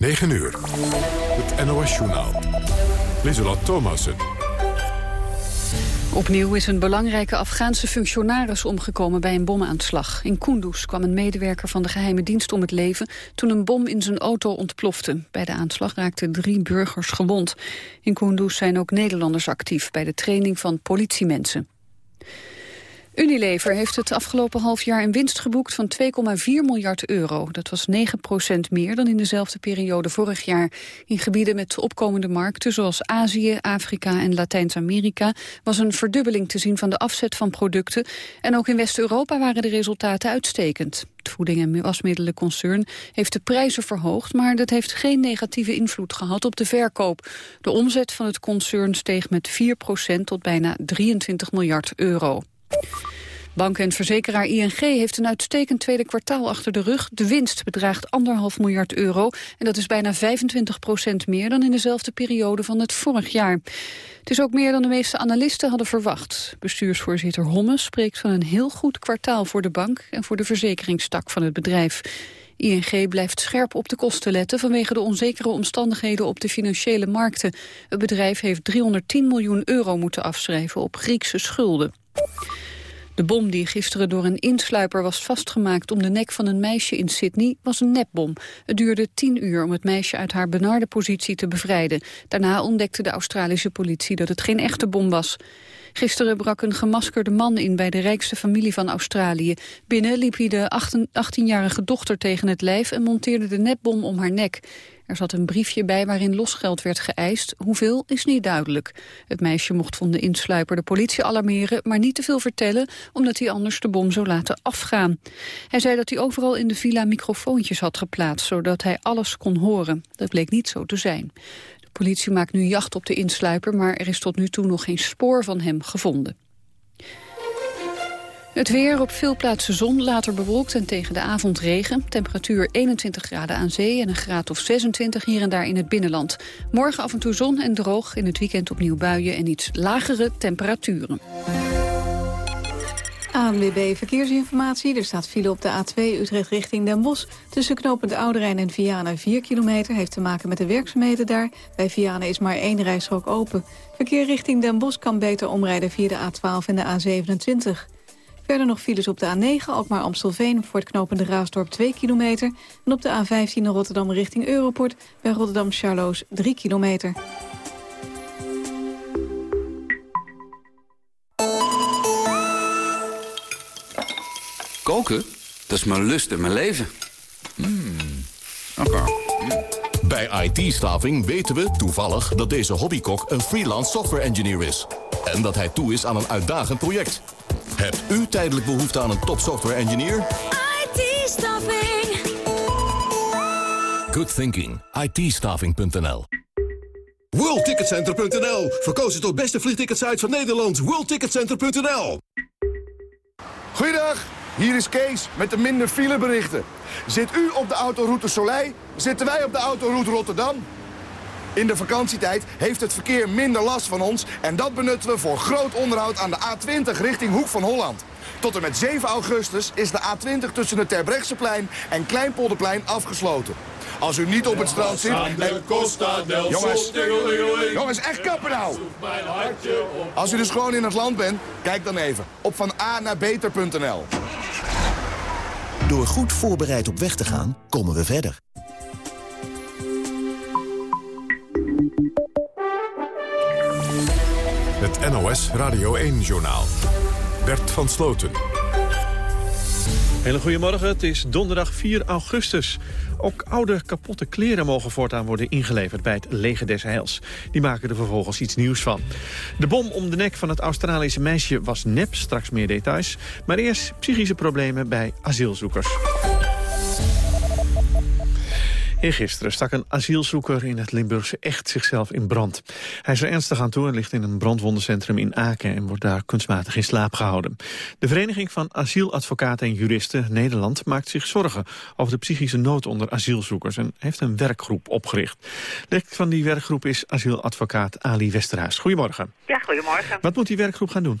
9 uur. Het NOS-journaal. Lieselot Thomassen. Opnieuw is een belangrijke Afghaanse functionaris omgekomen bij een bomaanslag. In Kunduz kwam een medewerker van de geheime dienst om het leven... toen een bom in zijn auto ontplofte. Bij de aanslag raakten drie burgers gewond. In Kunduz zijn ook Nederlanders actief bij de training van politiemensen. Unilever heeft het afgelopen half jaar een winst geboekt van 2,4 miljard euro. Dat was 9 procent meer dan in dezelfde periode vorig jaar. In gebieden met opkomende markten zoals Azië, Afrika en Latijns-Amerika... was een verdubbeling te zien van de afzet van producten. En ook in West-Europa waren de resultaten uitstekend. Het voeding- en wasmiddelenconcern heeft de prijzen verhoogd... maar dat heeft geen negatieve invloed gehad op de verkoop. De omzet van het concern steeg met 4 procent tot bijna 23 miljard euro. Bank en verzekeraar ING heeft een uitstekend tweede kwartaal achter de rug. De winst bedraagt anderhalf miljard euro en dat is bijna 25 procent meer dan in dezelfde periode van het vorig jaar. Het is ook meer dan de meeste analisten hadden verwacht. Bestuursvoorzitter Homme spreekt van een heel goed kwartaal voor de bank en voor de verzekeringstak van het bedrijf. ING blijft scherp op de kosten letten vanwege de onzekere omstandigheden op de financiële markten. Het bedrijf heeft 310 miljoen euro moeten afschrijven op Griekse schulden. De bom die gisteren door een insluiper was vastgemaakt om de nek van een meisje in Sydney was een nepbom. Het duurde tien uur om het meisje uit haar benarde positie te bevrijden. Daarna ontdekte de Australische politie dat het geen echte bom was. Gisteren brak een gemaskerde man in bij de rijkste familie van Australië. Binnen liep hij de 18-jarige dochter tegen het lijf en monteerde de netbom om haar nek. Er zat een briefje bij waarin losgeld werd geëist. Hoeveel is niet duidelijk. Het meisje mocht van de insluiper de politie alarmeren... maar niet te veel vertellen, omdat hij anders de bom zou laten afgaan. Hij zei dat hij overal in de villa microfoontjes had geplaatst... zodat hij alles kon horen. Dat bleek niet zo te zijn. De politie maakt nu jacht op de insluiper... maar er is tot nu toe nog geen spoor van hem gevonden. Het weer op veel plaatsen zon, later bewolkt en tegen de avond regen. Temperatuur 21 graden aan zee en een graad of 26 hier en daar in het binnenland. Morgen af en toe zon en droog, in het weekend opnieuw buien en iets lagere temperaturen. ANWB Verkeersinformatie. Er staat file op de A2 Utrecht richting Den Bosch. Tussen knooppunt Ouderijn en Vianen 4 kilometer. Heeft te maken met de werkzaamheden daar. Bij Vianen is maar één rijstrook open. Verkeer richting Den Bosch kan beter omrijden via de A12 en de A27. Verder nog files op de A9, ook maar Amstelveen... voor het knopende Raasdorp 2 kilometer. En op de A15 Rotterdam richting Europort... bij Rotterdam Charloes 3 kilometer. Koken? Dat is mijn lust en mijn leven. Mm. Oké. Bij IT-staving weten we toevallig dat deze hobbykok een freelance software engineer is. En dat hij toe is aan een uitdagend project. Hebt u tijdelijk behoefte aan een top software engineer? IT-staffing. Good thinking. it WorldTicketCenter.nl Verkozen tot beste vliegticketsite van Nederland. WorldTicketCenter.nl Goeiedag, hier is Kees met de minder fileberichten. Zit u op de autoroute Soleil, zitten wij op de autoroute Rotterdam... In de vakantietijd heeft het verkeer minder last van ons... en dat benutten we voor groot onderhoud aan de A20 richting Hoek van Holland. Tot en met 7 augustus is de A20 tussen het Terbrechtseplein en Kleinpolderplein afgesloten. Als u niet op het strand zit... Jongens, jongens, echt kappen nou! Als u dus gewoon in het land bent, kijk dan even op van A naar beter.nl. Door goed voorbereid op weg te gaan, komen we verder. Het NOS Radio 1-journaal. Bert van Sloten. Hele goedemorgen, het is donderdag 4 augustus. Ook oude kapotte kleren mogen voortaan worden ingeleverd bij het leger des Heils. Die maken er vervolgens iets nieuws van. De bom om de nek van het Australische meisje was nep, straks meer details. Maar eerst psychische problemen bij asielzoekers. Eergisteren stak een asielzoeker in het Limburgse Echt zichzelf in brand. Hij is er ernstig aan toe en ligt in een brandwondencentrum in Aken... en wordt daar kunstmatig in slaap gehouden. De Vereniging van Asieladvocaten en Juristen Nederland... maakt zich zorgen over de psychische nood onder asielzoekers... en heeft een werkgroep opgericht. Lid van die werkgroep is asieladvocaat Ali Westerhuis. Goedemorgen. Ja, goedemorgen. Wat moet die werkgroep gaan doen?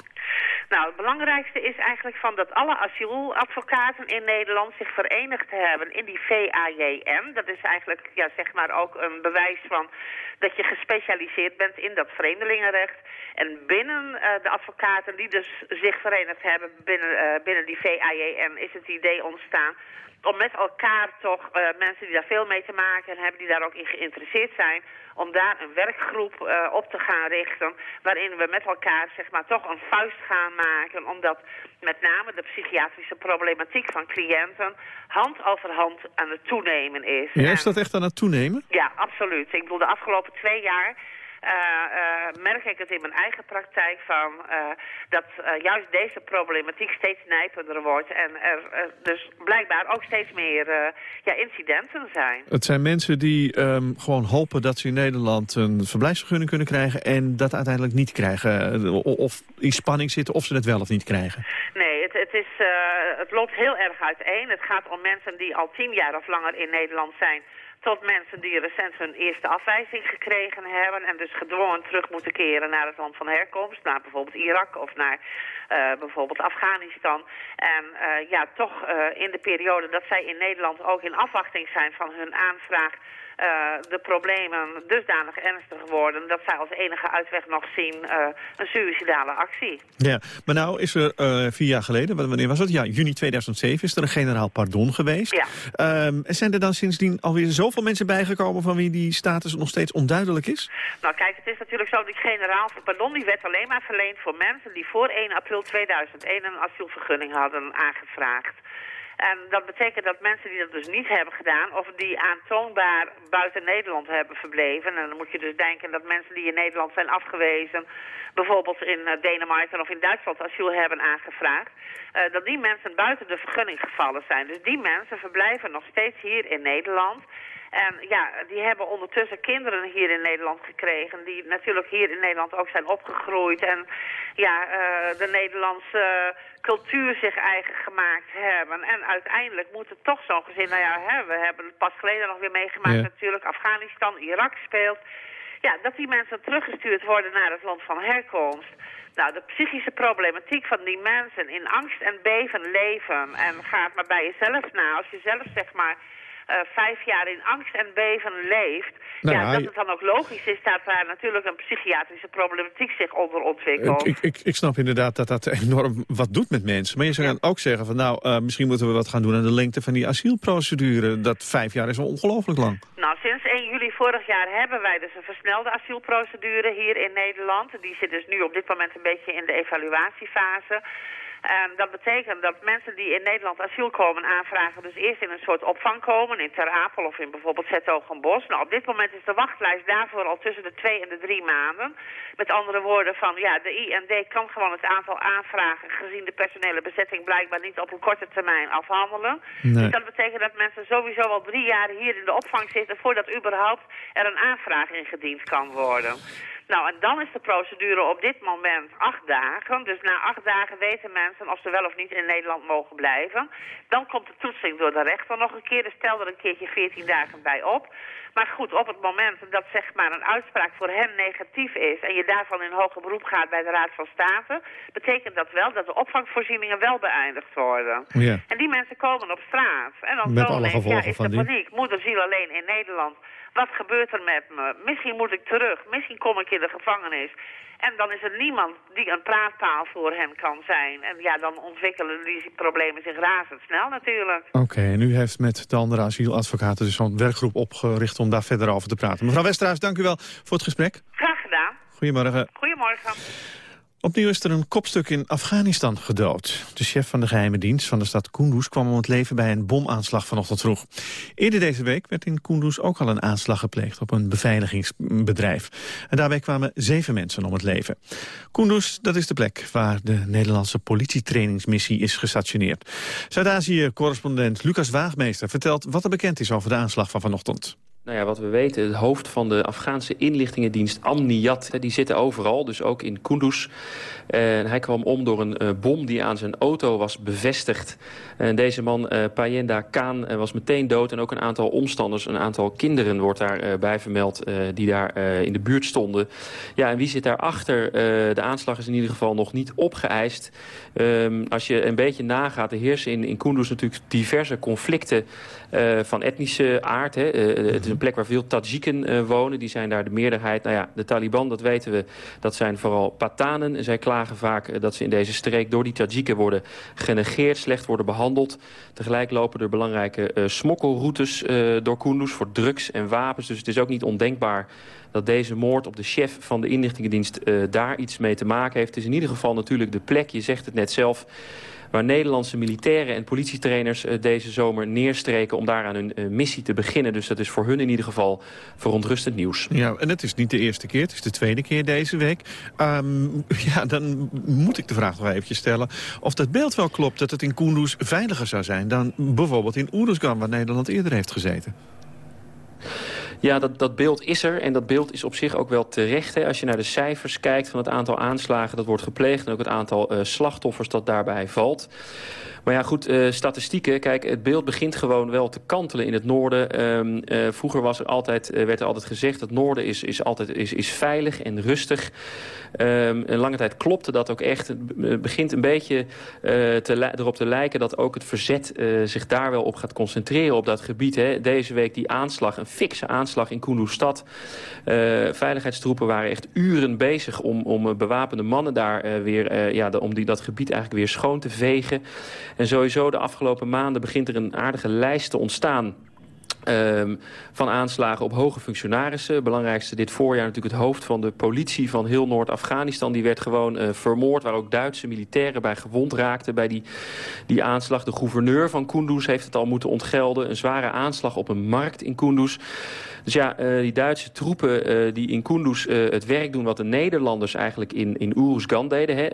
Nou, het belangrijkste is eigenlijk van dat alle asieladvocaten in Nederland zich verenigd hebben in die VAJN. Dat is eigenlijk, ja, zeg maar ook een bewijs van dat je gespecialiseerd bent in dat vreemdelingenrecht. En binnen uh, de advocaten die dus zich verenigd hebben binnen, uh, binnen die VAJN is het idee ontstaan om met elkaar toch uh, mensen die daar veel mee te maken hebben, die daar ook in geïnteresseerd zijn, om daar een werkgroep uh, op te gaan richten, waarin we met elkaar zeg maar toch een vuist gaan maken, omdat met name de psychiatrische problematiek van cliënten hand over hand aan het toenemen is. Ja, is dat echt aan het toenemen? Ja, absoluut. Ik bedoel, de afgelopen twee jaar merk ik het in mijn eigen praktijk van uh, dat juist deze problematiek steeds nijpender wordt en er dus blijkbaar ook steeds meer ja, incidenten zijn. Het zijn mensen die um, gewoon hopen dat ze in Nederland een verblijfsvergunning kunnen krijgen en dat uiteindelijk niet krijgen of in spanning zitten of ze het wel of niet krijgen. Nee, het, het, is, het loopt heel erg uiteen. Het gaat om mensen die al tien jaar of langer in Nederland zijn tot mensen die recent hun eerste afwijzing gekregen hebben... en dus gedwongen terug moeten keren naar het land van herkomst... naar bijvoorbeeld Irak of naar uh, bijvoorbeeld Afghanistan. En uh, ja, toch uh, in de periode dat zij in Nederland ook in afwachting zijn van hun aanvraag... Uh, de problemen dusdanig ernstig worden... dat zij als enige uitweg nog zien uh, een suïcidale actie. Ja, maar nou is er uh, vier jaar geleden, wanneer was dat? Ja, juni 2007 is er een generaal pardon geweest. Ja. Um, zijn er dan sindsdien alweer zoveel mensen bijgekomen... van wie die status nog steeds onduidelijk is? Nou kijk, het is natuurlijk zo, die generaal pardon die werd alleen maar verleend voor mensen... die voor 1 april 2001 een asielvergunning hadden aangevraagd. En dat betekent dat mensen die dat dus niet hebben gedaan... of die aantoonbaar buiten Nederland hebben verbleven... en dan moet je dus denken dat mensen die in Nederland zijn afgewezen... bijvoorbeeld in Denemarken of in Duitsland asiel hebben aangevraagd... Uh, dat die mensen buiten de vergunning gevallen zijn. Dus die mensen verblijven nog steeds hier in Nederland... En ja, die hebben ondertussen kinderen hier in Nederland gekregen... die natuurlijk hier in Nederland ook zijn opgegroeid... en ja, uh, de Nederlandse cultuur zich eigen gemaakt hebben. En uiteindelijk moet het toch zo'n gezin... Nou ja, hè, we hebben het pas geleden nog weer meegemaakt ja. natuurlijk. Afghanistan, Irak speelt. Ja, dat die mensen teruggestuurd worden naar het land van herkomst. Nou, de psychische problematiek van die mensen in angst en beven leven... en gaat maar bij jezelf na. Als je zelf zeg maar vijf jaar in angst en beven leeft... Nou, ja, dat het dan ook logisch is dat daar natuurlijk een psychiatrische problematiek zich onder ontwikkelt. Ik, ik, ik snap inderdaad dat dat enorm wat doet met mensen. Maar je zou ja. ook zeggen van nou, uh, misschien moeten we wat gaan doen aan de lengte van die asielprocedure. Dat vijf jaar is al ongelooflijk lang. Nou, sinds 1 juli vorig jaar hebben wij dus een versnelde asielprocedure hier in Nederland. Die zit dus nu op dit moment een beetje in de evaluatiefase. En dat betekent dat mensen die in Nederland asiel komen aanvragen... dus eerst in een soort opvang komen, in Ter Apel of in bijvoorbeeld Zetogenbos. Nou, op dit moment is de wachtlijst daarvoor al tussen de twee en de drie maanden. Met andere woorden van, ja, de IND kan gewoon het aantal aanvragen... gezien de personele bezetting blijkbaar niet op een korte termijn afhandelen. Nee. Dus dat betekent dat mensen sowieso al drie jaar hier in de opvang zitten... voordat überhaupt er een aanvraag ingediend kan worden. Nou, en dan is de procedure op dit moment acht dagen. Dus na acht dagen weten mensen of ze wel of niet in Nederland mogen blijven. Dan komt de toetsing door de rechter nog een keer. Dus stel er een keertje 14 dagen bij op. Maar goed, op het moment dat zeg maar een uitspraak voor hen negatief is... en je daarvan in hoger beroep gaat bij de Raad van State... betekent dat wel dat de opvangvoorzieningen wel beëindigd worden. Ja. En die mensen komen op straat. En dan Met alle ineens, ja, gevolgen is van de die. paniek. Moederziel alleen in Nederland. Wat gebeurt er met me? Misschien moet ik terug. Misschien kom ik in de gevangenis. En dan is er niemand die een praatpaal voor hen kan zijn. En ja, dan ontwikkelen die problemen zich razendsnel natuurlijk. Oké, okay, en u heeft met de andere asieladvocaten dus zo'n werkgroep opgericht om daar verder over te praten. Mevrouw Westerhuis, dank u wel voor het gesprek. Graag gedaan. Goedemorgen. Goedemorgen. Opnieuw is er een kopstuk in Afghanistan gedood. De chef van de geheime dienst van de stad Kunduz kwam om het leven bij een bomaanslag vanochtend vroeg. Eerder deze week werd in Kunduz ook al een aanslag gepleegd op een beveiligingsbedrijf. En daarbij kwamen zeven mensen om het leven. Kunduz, dat is de plek waar de Nederlandse politietrainingsmissie is gestationeerd. Zuid-Azië-correspondent Lucas Waagmeester vertelt wat er bekend is over de aanslag van vanochtend. Nou ja, wat we weten, het hoofd van de Afghaanse inlichtingendienst Amniyat... die zitten overal, dus ook in Kunduz. En hij kwam om door een uh, bom die aan zijn auto was bevestigd. En deze man, uh, Payenda Khan, uh, was meteen dood. En ook een aantal omstanders, een aantal kinderen wordt daarbij bij vermeld... die daar in de buurt stonden. Ja, en wie zit daarachter? de aanslag is in ieder geval nog niet opgeëist. Um, als je een beetje nagaat, er heersen in, in Kunduz natuurlijk diverse conflicten... Uh, van etnische aard. Hè. Uh, het is een plek waar veel Tajiken uh, wonen. Die zijn daar de meerderheid. Nou ja, de Taliban, dat weten we, dat zijn vooral Patanen. En zij klagen vaak dat ze in deze streek door die Tajiken worden genegeerd, slecht worden behandeld. Tegelijk lopen er belangrijke smokkelroutes door Kunduz voor drugs en wapens. Dus het is ook niet ondenkbaar dat deze moord op de chef van de inlichtingendienst daar iets mee te maken heeft. Het is in ieder geval natuurlijk de plek, je zegt het net zelf waar Nederlandse militairen en politietrainers uh, deze zomer neerstreken om daar aan hun uh, missie te beginnen. Dus dat is voor hun in ieder geval verontrustend nieuws. Ja, en het is niet de eerste keer, het is de tweede keer deze week. Um, ja, dan moet ik de vraag nog eventjes stellen of dat beeld wel klopt dat het in Kunduz veiliger zou zijn dan bijvoorbeeld in Oeruzgan, waar Nederland eerder heeft gezeten. Ja, dat, dat beeld is er en dat beeld is op zich ook wel terecht. Hè. Als je naar de cijfers kijkt van het aantal aanslagen dat wordt gepleegd... en ook het aantal uh, slachtoffers dat daarbij valt... Maar ja, goed, uh, statistieken. Kijk, het beeld begint gewoon wel te kantelen in het noorden. Um, uh, vroeger was er altijd, uh, werd er altijd gezegd... het noorden is, is, altijd, is, is veilig en rustig. Um, een lange tijd klopte dat ook echt. Het begint een beetje te erop te lijken... dat ook het verzet zich daar wel op gaat concentreren op dat gebied. Hè. Deze week die aanslag, een fikse aanslag in Kunduz-stad. veiligheidstroepen waren echt uren bezig... om, om bewapende mannen daar weer... ja, om die, dat gebied eigenlijk weer schoon te vegen... En sowieso de afgelopen maanden begint er een aardige lijst te ontstaan Um, van aanslagen op hoge functionarissen. Belangrijkste dit voorjaar natuurlijk het hoofd van de politie van heel Noord-Afghanistan. Die werd gewoon uh, vermoord, waar ook Duitse militairen bij gewond raakten bij die, die aanslag. De gouverneur van Kunduz heeft het al moeten ontgelden. Een zware aanslag op een markt in Kunduz. Dus ja, uh, die Duitse troepen uh, die in Kunduz het werk doen... wat de Nederlanders eigenlijk in, in Uruzgan deden... Hè,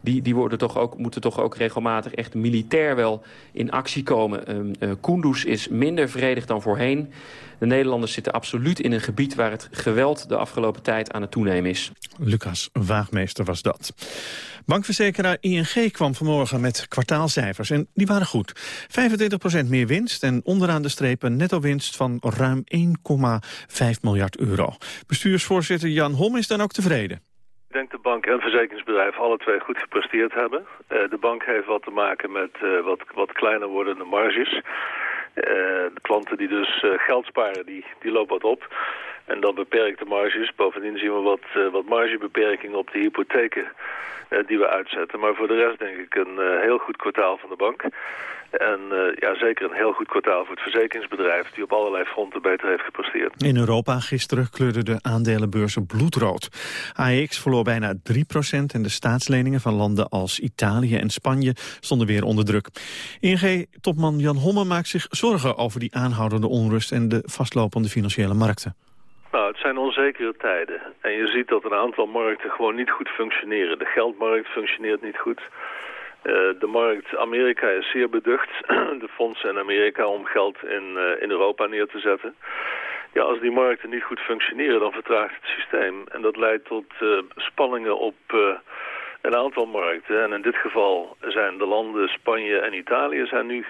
die, die worden toch ook, moeten toch ook regelmatig echt militair wel in actie komen. Kunduz is minder vredig dan voorheen. De Nederlanders zitten absoluut in een gebied waar het geweld de afgelopen tijd aan het toenemen is. Lucas Waagmeester was dat. Bankverzekeraar ING kwam vanmorgen met kwartaalcijfers en die waren goed. 25% meer winst en onderaan de streep een netto-winst van ruim 1,5 miljard euro. Bestuursvoorzitter Jan Hom is dan ook tevreden. Ik denk de bank en verzekeringsbedrijf alle twee goed gepresteerd hebben. Uh, de bank heeft wat te maken met uh, wat, wat kleiner wordende marges. Uh, de klanten die dus geld sparen, die, die lopen wat op. En dan beperkt de marges. Bovendien zien we wat, wat margebeperkingen op de hypotheken die we uitzetten. Maar voor de rest denk ik een heel goed kwartaal van de bank. En uh, ja, zeker een heel goed kwartaal voor het verzekeringsbedrijf... die op allerlei fronten beter heeft gepresteerd. In Europa gisteren kleurden de aandelenbeurzen bloedrood. AEX verloor bijna 3% en de staatsleningen van landen als Italië en Spanje stonden weer onder druk. ING-topman Jan Homme maakt zich zorgen over die aanhoudende onrust... en de vastlopende financiële markten. Nou, het zijn onzekere tijden. En je ziet dat een aantal markten gewoon niet goed functioneren. De geldmarkt functioneert niet goed... Uh, de markt Amerika is zeer beducht. de fondsen in Amerika om geld in, uh, in Europa neer te zetten. Ja, als die markten niet goed functioneren, dan vertraagt het systeem. En dat leidt tot uh, spanningen op een aantal markten. En in dit geval zijn de landen Spanje en Italië zijn nu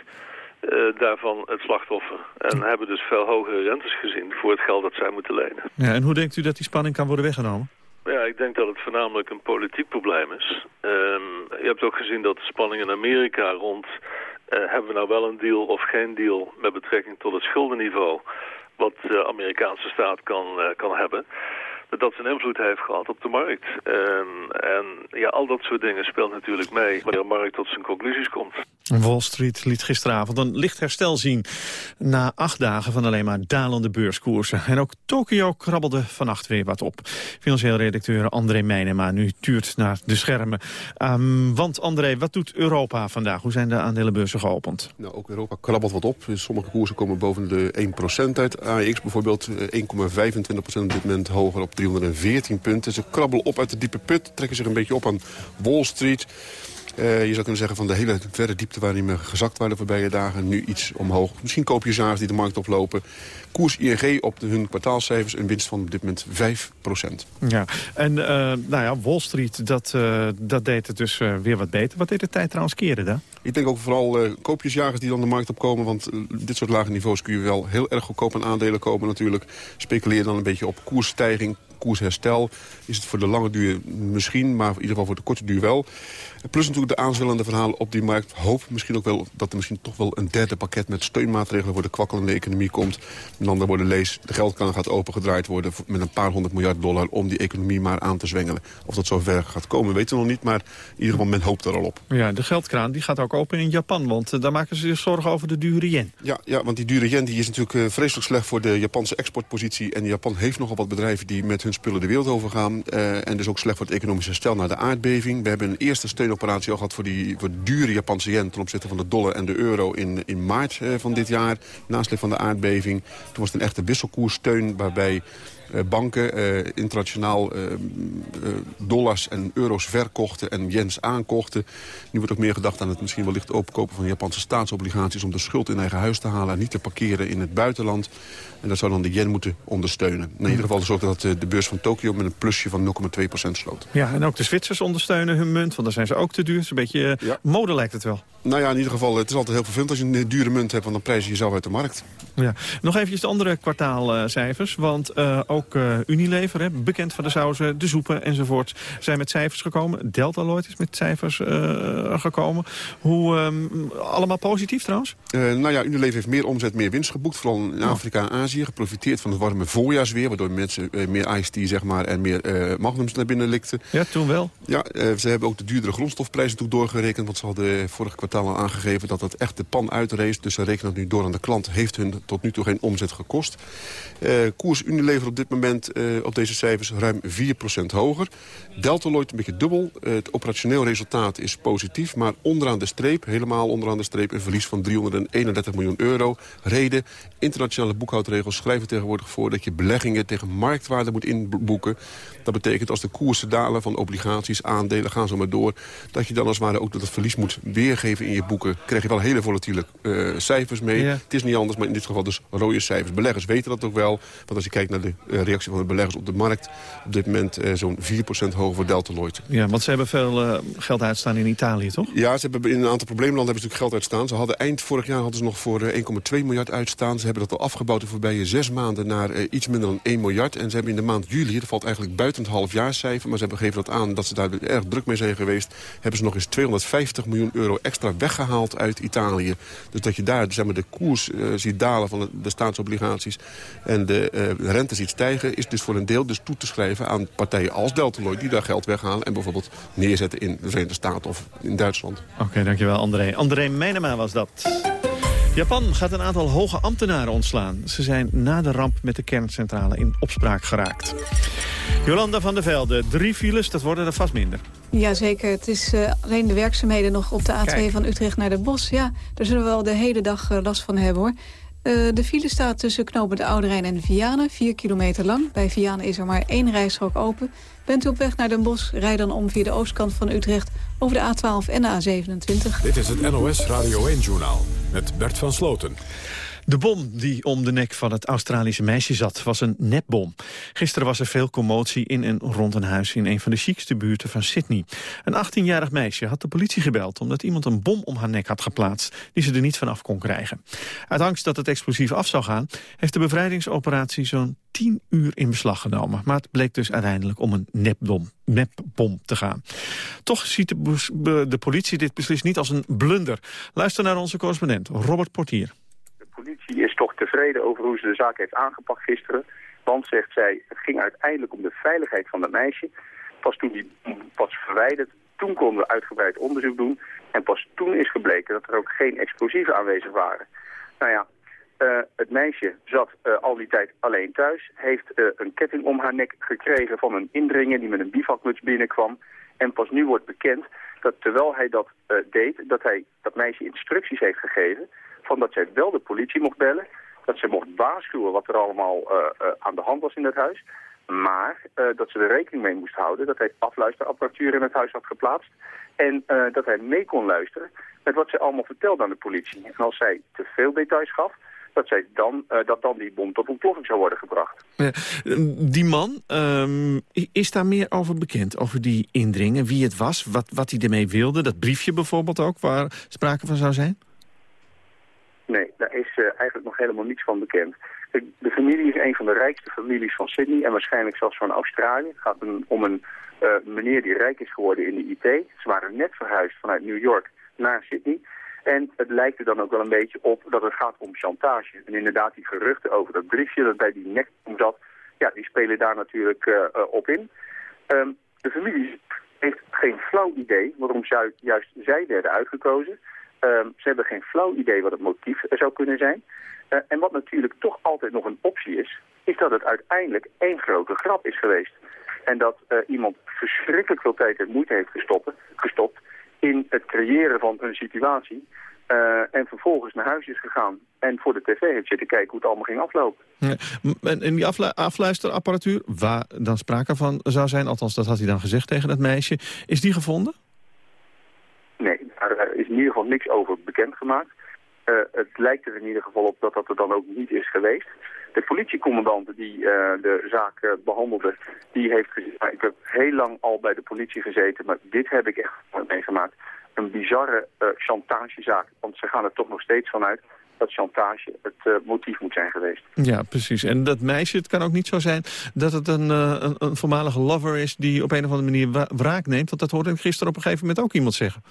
daarvan het slachtoffer. En hebben dus veel hogere rentes gezien voor het geld dat zij moeten lenen. Ja, en hoe denkt u dat die spanning kan worden weggenomen? Ja, ik denk dat het voornamelijk een politiek probleem is. Um, je hebt ook gezien dat de spanning in Amerika rond... Uh, hebben we nou wel een deal of geen deal met betrekking tot het schuldenniveau... wat de Amerikaanse staat kan, uh, kan hebben dat zijn invloed heeft gehad op de markt. Um, en ja, al dat soort dingen speelt natuurlijk mee wanneer de markt tot zijn conclusies komt. Wall Street liet gisteravond een licht herstel zien na acht dagen van alleen maar dalende beurskoersen. En ook Tokio krabbelde vannacht weer wat op. Financieel redacteur André Meijnema nu tuurt naar de schermen. Um, want André, wat doet Europa vandaag? Hoe zijn de aandelenbeurzen geopend? Nou, ook Europa krabbelt wat op. Sommige koersen komen boven de 1% uit. AEX bijvoorbeeld 1,25% op dit moment hoger op 314 punten. Ze krabbelen op uit de diepe put, trekken zich een beetje op aan Wall Street. je zou kunnen zeggen van de hele verre diepte waarin we gezakt waren de voorbije dagen... nu iets omhoog. Misschien koop je zagen die de markt oplopen. Koers ING op de, hun kwartaalcijfers een winst van op dit moment 5% Ja, en nou ja, Wall Street, dat, dat deed het dus weer wat beter. Wat deed de tijd trouwens keren daar? Ik denk ook vooral koopjesjagers die dan de markt opkomen. Want dit soort lage niveaus kun je wel heel erg goedkoop aan aandelen komen natuurlijk. Speculeer dan een beetje op koersstijging, koersherstel. Is het voor de lange duur misschien, maar in ieder geval voor de korte duur wel. Plus natuurlijk de aanzwellende verhalen op die markt. Hoop misschien ook wel dat er misschien toch wel een derde pakket met steunmaatregelen voor de kwakkelende economie komt. En dan worden lees, de geldkraan gaat opengedraaid worden met een paar honderd miljard dollar om die economie maar aan te zwengelen. Of dat zo ver gaat komen weten we nog niet, maar in ieder geval men hoopt er al op. Ja, de geldkraan die gaat ook open in Japan, want uh, daar maken ze zich zorgen over de dure yen. Ja, ja want die dure yen die is natuurlijk uh, vreselijk slecht voor de Japanse exportpositie. En Japan heeft nogal wat bedrijven die met hun spullen de wereld overgaan. Uh, en dus ook slecht voor het economisch herstel na de aardbeving. We hebben een eerste steunoperatie al gehad voor die voor dure Japanse yen... ten opzichte van de dollar en de euro in, in maart van dit jaar. Nasleep van de aardbeving. Toen was het een echte wisselkoerssteun waarbij eh, banken uh, internationaal uh, dollars en euro's verkochten en yens aankochten. Nu wordt ook meer gedacht aan het misschien wellicht openkopen van Japanse staatsobligaties... om de schuld in eigen huis te halen en niet te parkeren in het buitenland. En dat zou dan de yen moeten ondersteunen. In ieder geval zorgt dat de beurs van Tokio met een plusje van 0,2% sloot. Ja, en ook de Zwitsers ondersteunen hun munt, want daar zijn ze ook te duur. Het is een beetje mode lijkt het wel. Nou ja, in ieder geval, het is altijd heel vervelend als je een dure munt hebt... want dan prijs je jezelf uit de markt. Ja. Nog even de andere kwartaalcijfers, want ook uh, Unilever, hè, bekend van de sauzen, de soepen enzovoort, zijn met cijfers gekomen. Delta Lloyd is met cijfers uh, gekomen. Hoe, um, allemaal positief trouwens? Nou ja, Unilever heeft meer omzet, meer winst geboekt. Vooral in Afrika en Azië. Geprofiteerd van het warme voorjaarsweer. Waardoor mensen meer iced tea zeg maar, en meer magnums naar binnen likten. Ja, toen wel. Ja, ze hebben ook de duurdere grondstofprijzen toe doorgerekend. Want ze hadden vorig kwartaal aangegeven dat dat echt de pan uitreest. Dus ze rekenen het nu door aan de klant. Heeft hun tot nu toe geen omzet gekost. Koers Unilever op dit moment op deze cijfers ruim 4% hoger. Deltaloid een beetje dubbel. het operationeel resultaat is positief. Maar onderaan de streep, helemaal onderaan de streep... een verlies van 331 miljoen euro. Reden, internationale boekhoudregels schrijven tegenwoordig voor... dat je beleggingen tegen marktwaarde moet inboeken. Dat betekent als de koersen dalen van obligaties, aandelen, gaan zo maar door... dat je dan als het ware ook dat verlies moet weergeven in je boeken. krijg je wel hele volatiele uh, cijfers mee. Het is niet anders, maar in dit geval dus rode cijfers. Beleggers weten dat ook wel. Want als je kijkt naar de uh, reactie van de beleggers op de markt... op dit moment uh, zo'n 4% hoger voor Delta Lloyd. Ja, want ze hebben veel geld uitstaan in Italië, toch? Ja, ze hebben in een aantal probleemlanden hebben ze natuurlijk geld uitstaan. Ze hadden eind vorig jaar hadden ze nog voor 1,2 miljard uitstaan. Ze hebben dat al afgebouwd de voorbije zes maanden naar iets minder dan 1 miljard. En ze hebben in de maand juli, dat valt eigenlijk buiten het halfjaarscijfer... maar ze hebben gegeven dat aan dat ze daar erg druk mee zijn geweest... hebben ze nog eens 250 miljoen euro extra weggehaald uit Italië. Dus dat je daar zeg maar, de koers uh, ziet dalen van de, de staatsobligaties... en de uh, rente ziet stijgen, is dus voor een deel dus toe te schrijven... aan partijen als Deltaloid die daar geld weghalen... en bijvoorbeeld neerzetten in de Verenigde Staten of in Duitsland. Oké, dankjewel André. André Menema was dat. Japan gaat een aantal hoge ambtenaren ontslaan. Ze zijn na de ramp met de kerncentrale in opspraak geraakt. Jolanda van der Velde, drie files, dat worden er vast minder. Jazeker, het is uh, alleen de werkzaamheden nog op de A2 Kijk. van Utrecht naar de Bos. Ja, daar zullen we wel de hele dag uh, last van hebben hoor. Uh, de file staat tussen knopen de Oude Rijn en Vianen, 4 kilometer lang. Bij Vianen is er maar één rijstrook open. Bent u op weg naar Den Bosch, rij dan om via de oostkant van Utrecht... over de A12 en de A27. Dit is het NOS Radio 1-journaal met Bert van Sloten. De bom die om de nek van het Australische meisje zat, was een nepbom. Gisteren was er veel commotie in en rond een huis in een van de chicste buurten van Sydney. Een 18-jarig meisje had de politie gebeld omdat iemand een bom om haar nek had geplaatst die ze er niet vanaf kon krijgen. Uit angst dat het explosief af zou gaan, heeft de bevrijdingsoperatie zo'n 10 uur in beslag genomen. Maar het bleek dus uiteindelijk om een nepbom, nepbom te gaan. Toch ziet de, de politie dit beslist niet als een blunder. Luister naar onze correspondent Robert Portier politie is toch tevreden over hoe ze de zaak heeft aangepakt gisteren. Want, zegt zij, het ging uiteindelijk om de veiligheid van dat meisje. Pas toen die was verwijderd, toen konden we uitgebreid onderzoek doen. En pas toen is gebleken dat er ook geen explosieven aanwezig waren. Nou ja, uh, het meisje zat uh, al die tijd alleen thuis. Heeft uh, een ketting om haar nek gekregen van een indringer die met een bivakmuts binnenkwam. En pas nu wordt bekend dat terwijl hij dat deed, dat hij dat meisje instructies heeft gegeven van dat zij wel de politie mocht bellen. Dat ze mocht waarschuwen wat er allemaal uh, uh, aan de hand was in het huis. Maar dat ze er rekening mee moest houden dat hij afluisterapparatuur in het huis had geplaatst. En dat hij mee kon luisteren met wat ze allemaal vertelde aan de politie. En als zij te veel details gaf, dat, zij dan, dat dan die bom tot ontploffing zou worden gebracht. Ja, die man, um, is daar meer over bekend, over die indringen? Wie het was, wat, wat hij ermee wilde? Dat briefje bijvoorbeeld ook, waar sprake van zou zijn? Nee, daar is uh, eigenlijk nog helemaal niets van bekend. De, familie is een van de rijkste families van Sydney en waarschijnlijk zelfs van Australië. Het gaat om een uh, meneer die rijk is geworden in de IT. Ze waren net verhuisd vanuit New York naar Sydney. En het lijkt er dan ook wel een beetje op dat het gaat om chantage. En inderdaad die geruchten over dat briefje dat bij die nek zat, ja, die spelen daar natuurlijk uh, op in. Um, de familie heeft geen flauw idee waarom juist zij werden uitgekozen. Um, ze hebben geen flauw idee wat het motief zou kunnen zijn. Uh, en wat natuurlijk toch altijd nog een optie is, is dat het uiteindelijk één grote grap is geweest. En dat uh, iemand verschrikkelijk veel tijd en moeite heeft gestopt, gestopt in het creëren van een situatie. Uh, en vervolgens naar huis is gegaan en voor de tv heeft zitten kijken hoe het allemaal ging aflopen. En die aflu afluisterapparatuur, waar dan sprake van zou zijn, althans dat had hij dan gezegd tegen dat meisje, is die gevonden? Daar is in ieder geval niks over bekendgemaakt. Uh, het lijkt er in ieder geval op dat dat er dan ook niet is geweest. De politiecommandant die uh, de zaak uh, behandelde, die heeft nou, ik heb heel lang al bij de politie gezeten, maar dit heb ik echt meegemaakt. Een bizarre chantagezaak, want ze gaan er toch nog steeds vanuit dat chantage het motief moet zijn geweest. Ja, precies. En dat meisje, het kan ook niet zo zijn dat het een, een, een voormalige lover is die op een of andere manier wraak neemt, want dat hoorde ik gisteren op een gegeven moment ook iemand zeggen.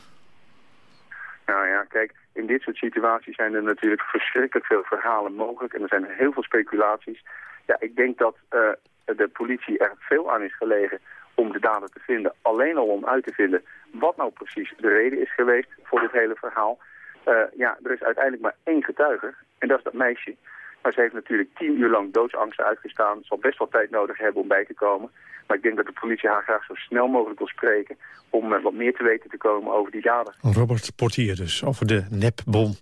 Nou ja, kijk, in dit soort situaties zijn er natuurlijk verschrikkelijk veel verhalen mogelijk. En er zijn heel veel speculaties. Ja, ik denk dat uh, de politie er veel aan is gelegen om de dader te vinden. Alleen al om uit te vinden wat nou precies de reden is geweest voor dit hele verhaal. Uh, ja, er is uiteindelijk maar één getuige. En dat is dat meisje. Maar ze heeft natuurlijk tien uur lang doodsangsten uitgestaan. Zal best wel tijd nodig hebben om bij te komen. Maar ik denk dat de politie haar graag zo snel mogelijk wil spreken... om uh, wat meer te weten te komen over die dader. Robert Portier dus, over de nepbom.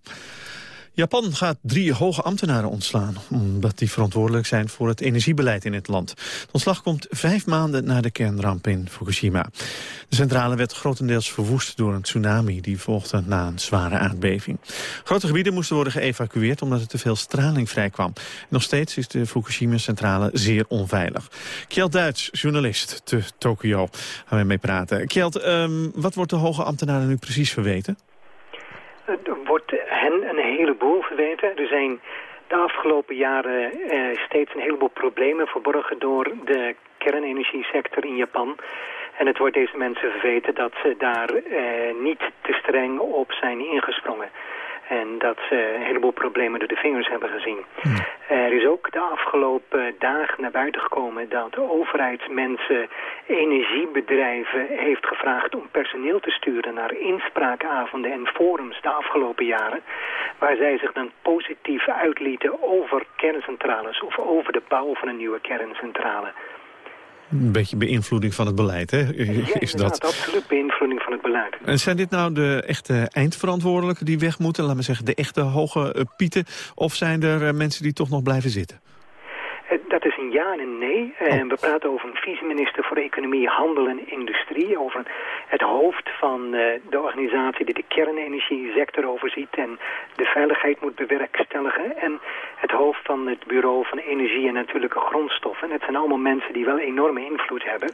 Japan gaat drie hoge ambtenaren ontslaan... omdat die verantwoordelijk zijn voor het energiebeleid in het land. De ontslag komt vijf maanden na de kernramp in Fukushima. De centrale werd grotendeels verwoest door een tsunami... die volgde na een zware aardbeving. Grote gebieden moesten worden geëvacueerd... omdat er te veel straling vrijkwam. nog steeds is de Fukushima-centrale zeer onveilig. Kjeld Duits, journalist te Tokio, gaan we mee praten. Kjeld, um, wat wordt de hoge ambtenaren nu precies verweten? Hen een heleboel verweten. Er zijn de afgelopen jaren eh, steeds een heleboel problemen verborgen door de kernenergiesector in Japan. En het wordt deze mensen verweten dat ze daar eh, niet te streng op zijn ingesprongen. En dat ze een heleboel problemen door de vingers hebben gezien. Er is ook de afgelopen dagen naar buiten gekomen dat de overheid mensen, energiebedrijven heeft gevraagd om personeel te sturen naar inspraakavonden en forums de afgelopen jaren. Waar zij zich dan positief uitlieten over kerncentrales of over de bouw van een nieuwe kerncentrale. Een beetje beïnvloeding van het beleid, hè? Ja, is dat? absoluut beïnvloeding van het beleid. En zijn dit nou de echte eindverantwoordelijken die weg moeten? Laten we zeggen, de echte hoge uh, pieten? Of zijn er uh, mensen die toch nog blijven zitten? Dat is een ja en een nee. Oh. We praten over een vice-minister voor Economie, Handel en Industrie. Over het hoofd van de organisatie die de kernenergiesector overziet en de veiligheid moet bewerkstelligen. En het hoofd van het Bureau van Energie en Natuurlijke Grondstoffen. Het zijn allemaal mensen die wel enorme invloed hebben.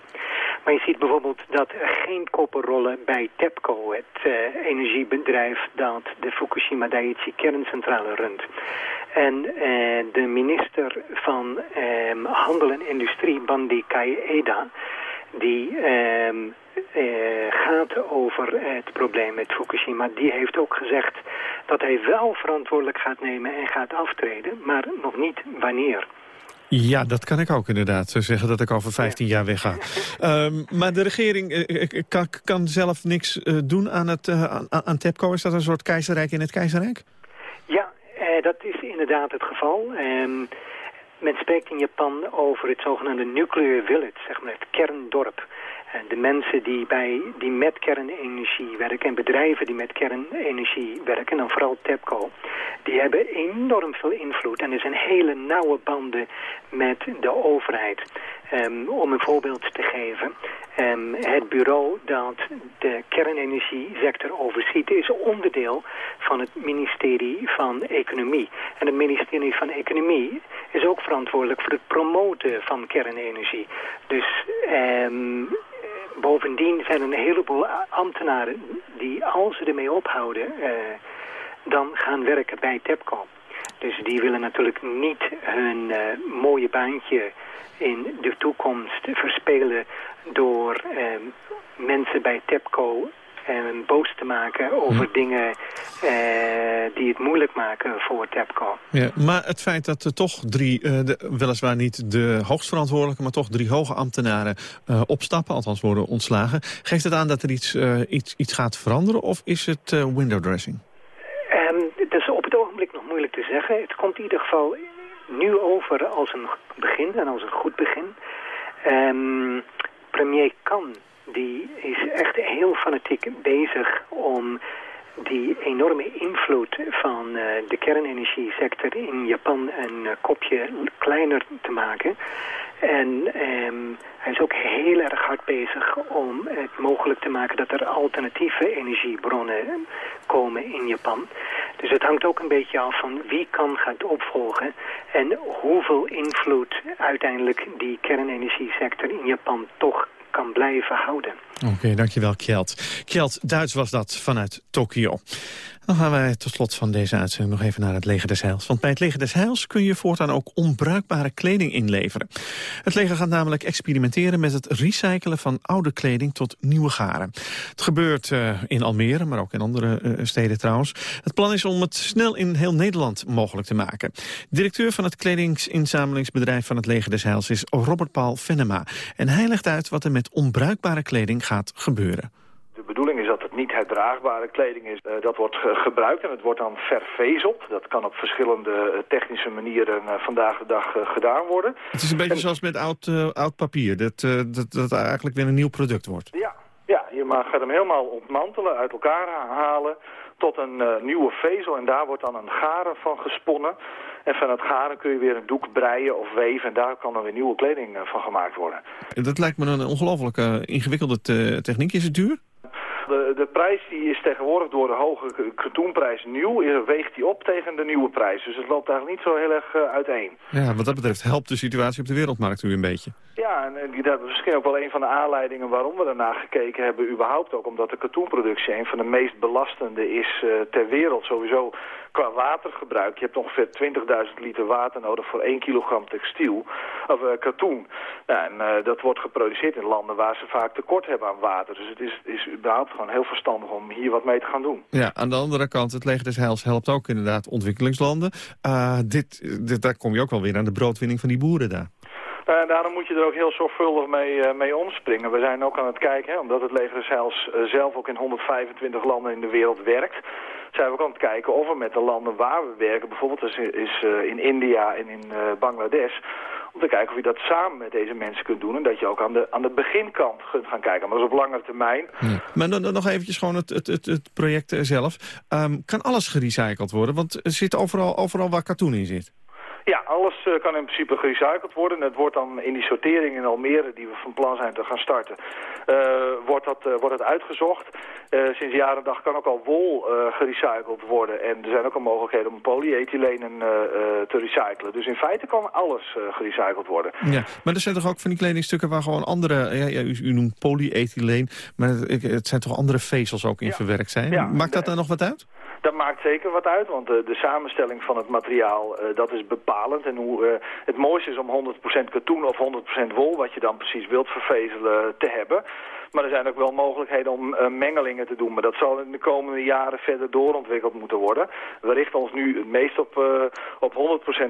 Maar je ziet bijvoorbeeld dat er geen koppen rollen bij TEPCO, het uh, energiebedrijf dat de Fukushima Daiichi kerncentrale runt. En uh, de minister van Handel en Industrie, Bandi Eda, die um, uh, gaat over het probleem met Fukushima, die heeft ook gezegd dat hij wel verantwoordelijk gaat nemen en gaat aftreden, maar nog niet wanneer. Ja, dat kan ik ook inderdaad. Zo zeggen dat ik over 15 jaar wegga. um, maar de regering uh, kan, kan, zelf niks uh, doen aan, het, aan, aan TEPCO. Is dat een soort keizerrijk in het keizerrijk? Ja, dat is inderdaad het geval. Um, men spreekt in Japan over het zogenaamde nuclear village, zeg maar het kerndorp. de mensen die, bij, die met kernenergie werken en bedrijven die met kernenergie werken, en vooral TEPCO, die hebben enorm veel invloed. En er zijn hele nauwe banden met de overheid. Um, om een voorbeeld te geven, um, het bureau dat de kernenergiesector overziet is onderdeel van het ministerie van Economie. En het ministerie van Economie is ook verantwoordelijk voor het promoten van kernenergie. Dus um, bovendien zijn er een heleboel ambtenaren die als ze ermee ophouden, uh, dan gaan werken bij TEPCO. Dus die willen natuurlijk niet hun uh, mooie baantje in de toekomst verspelen door uh, mensen bij TEPCO en boos te maken over hm. dingen uh, die het moeilijk maken voor TEPCO. Ja, maar het feit dat er toch drie, uh, de, weliswaar niet de hoogstverantwoordelijke... maar toch drie hoge ambtenaren uh, opstappen, althans worden ontslagen... geeft het aan dat er iets, iets, iets gaat veranderen of is het window dressing? Um, dat is op het ogenblik nog moeilijk te Het komt in ieder geval nu over als een begin en als een goed begin. Um, premier Kan die is echt heel fanatiek bezig om die enorme invloed van uh, de kernenergiesector in Japan een uh, kopje kleiner te maken. En um, hij is ook heel erg hard bezig om het mogelijk te maken dat er alternatieve energiebronnen komen in Japan. Dus het hangt ook een beetje af van wie kan gaat opvolgen en hoeveel invloed uiteindelijk die kernenergiesector in Japan toch kan blijven houden. Oké, dankjewel Kjeld. Kjeld, Duits was dat vanuit Tokio. Dan gaan wij tot slot van deze uitzending nog even naar het Leger des Heils. Want bij het Leger des Heils kun je voortaan ook onbruikbare kleding inleveren. Het leger gaat namelijk experimenteren met het recyclen van oude kleding tot nieuwe garen. Het gebeurt uh, in Almere, maar ook in andere uh, steden trouwens. Het plan is om het snel in heel Nederland mogelijk te maken. Directeur van het kledingsinzamelingsbedrijf van het Leger des Heils is Robert Paul Venema. En hij legt uit wat er met onbruikbare kleding gaat gebeuren. Is dat het niet herdraagbare kleding is. Uh, dat wordt gebruikt en het wordt dan vervezeld. Dat kan op verschillende uh, technische manieren uh, vandaag de dag gedaan worden. Het is een beetje en... zoals met oud, oud papier, dat, dat, dat eigenlijk weer een nieuw product wordt. Ja, ja je mag hem helemaal ontmantelen, uit elkaar halen tot een nieuwe vezel. En daar wordt dan een garen van gesponnen. En van het garen kun je weer een doek breien of weven. En daar kan dan weer nieuwe kleding van gemaakt worden. Dat lijkt me een ongelooflijk ingewikkelde techniek. Is het duur? De, de prijs die is tegenwoordig door de hoge katoenprijs nieuw, weegt die op tegen de nieuwe prijs. Dus het loopt eigenlijk niet zo heel erg uh, uiteen. Ja, wat dat betreft helpt de situatie op de wereldmarkt nu een beetje. Ja, en dat is misschien ook wel een van de aanleidingen waarom we ernaar gekeken hebben. Überhaupt ook omdat de katoenproductie een van de meest belastende is uh, ter wereld. Sowieso qua watergebruik. Je hebt ongeveer 20.000 liter water nodig voor 1 kilogram textiel, of uh, katoen. En uh, dat wordt geproduceerd in landen waar ze vaak tekort hebben aan water. Dus het is, is überhaupt gewoon heel verstandig om hier wat mee te gaan doen. Ja, aan de andere kant, het leger des Heils helpt ook inderdaad ontwikkelingslanden. Uh, dit, dit, daar kom je ook wel weer aan de broodwinning van die boeren daar. Uh, daarom moet je er ook heel zorgvuldig mee, uh, mee omspringen. We zijn ook aan het kijken, hè, omdat het leger des Heils zelf ook in 125 landen in de wereld werkt zijn we ook aan het kijken of we met de landen waar we werken, bijvoorbeeld is, is uh, in India en in uh, Bangladesh, om te kijken of je dat samen met deze mensen kunt doen. En dat je ook aan de, aan de beginkant kunt gaan kijken. Maar dat is op langere termijn. Maar dan, nog eventjes gewoon het, het, het, het project zelf. Um, kan alles gerecycled worden? Want er zit overal, overal waar katoen in zit. Ja, alles uh, kan in principe gerecycled worden. Het wordt dan in die sortering in Almere, die we van plan zijn te gaan starten, uh, wordt, dat, uh, wordt het uitgezocht. sinds jaren dag kan ook al wol gerecycled worden. En er zijn ook al mogelijkheden om polyethylenen te recyclen. Dus in feite kan alles gerecycled worden. Ja, maar er zijn toch ook van die kledingstukken waar gewoon andere, ja, ja, u, u, noemt polyethyleen, maar het, het, zijn toch andere vezels ook in ja. verwerkt zijn? Ja, Maakt dat dan nog wat uit? Dat maakt zeker wat uit, want de, de samenstelling van het materiaal, uh, dat is bepalend. En hoe, uh, het mooiste is om 100% katoen of 100% wol, wat je dan precies wilt vervezelen, te hebben. Maar er zijn ook wel mogelijkheden om uh, mengelingen te doen. Maar dat zal in de komende jaren verder doorontwikkeld moeten worden. We richten ons nu het meest op, uh, op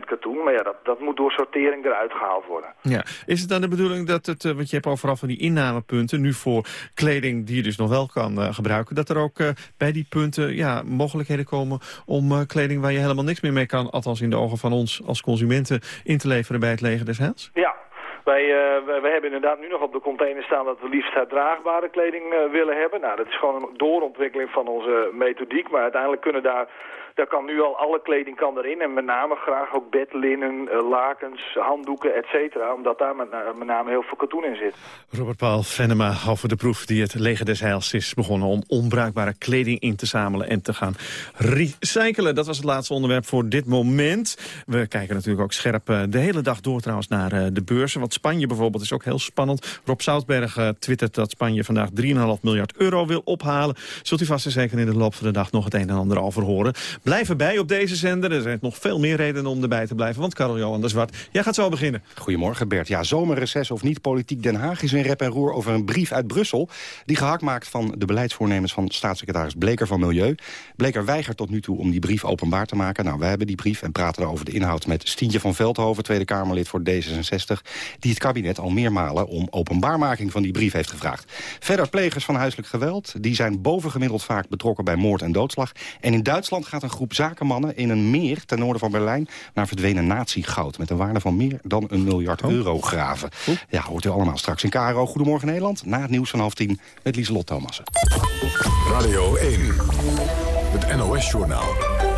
100% katoen. Maar ja, dat, dat moet door sortering eruit gehaald worden. Ja. Is het dan de bedoeling dat het, uh, want je hebt al vooral van die innamepunten... nu voor kleding die je dus nog wel kan gebruiken... dat er ook bij die punten ja, mogelijkheden komen om kleding waar je helemaal niks meer mee kan... althans in de ogen van ons als consumenten in te leveren bij het leger des Heils? Ja, Wij, uh, wij, hebben inderdaad nu nog op de container staan dat we liefst draagbare kleding uh, willen hebben. Nou, dat is gewoon een doorontwikkeling van onze methodiek. Maar uiteindelijk kunnen daar daar kan nu al alle kleding kan erin. En met name graag ook bedlinnen, uh, lakens, handdoeken, et cetera. Omdat daar met, met, name heel veel katoen in zit. Robert Paul Venema over de proef die het leger des Heils is begonnen... om onbruikbare kleding in te zamelen en te gaan recyclen. Dat was het laatste onderwerp voor dit moment. We kijken natuurlijk ook scherp uh, de hele dag door trouwens naar uh, de beurzen. Want Spanje bijvoorbeeld is ook heel spannend. Rob Zoutberg twittert dat Spanje vandaag 3,5 miljard euro wil ophalen. Zult u vast en zeker in de loop van de dag nog het een en ander over horen. Blijf erbij op deze zender. Er zijn nog veel meer redenen om erbij te blijven. Want Karel Johan de Zwart, jij gaat zo beginnen. Goedemorgen Bert. Ja, zomerreces of niet, politiek Den Haag is in rep en roer over een brief uit Brussel... die gehakt maakt van de beleidsvoornemens van staatssecretaris Bleker van Milieu. Bleker weigert tot nu toe om die brief openbaar te maken. Nou, wij hebben die brief en praten over de inhoud met Stientje van Veldhoven... Tweede Kamerlid voor D66, die het kabinet al meermalen... om openbaarmaking van die brief heeft gevraagd. Verder plegers van huiselijk geweld, die zijn bovengemiddeld vaak betrokken bij moord en doodslag. En in Duitsland gaat een groep zakenmannen in een meer ten noorden van Berlijn... naar verdwenen natiegoud met een waarde van meer dan een miljard oh. euro graven. Ja, hoort u allemaal straks in KRO. Goedemorgen Nederland, na het nieuws van half tien met Lieselot Thomassen. Radio 1, het NOS-journaal.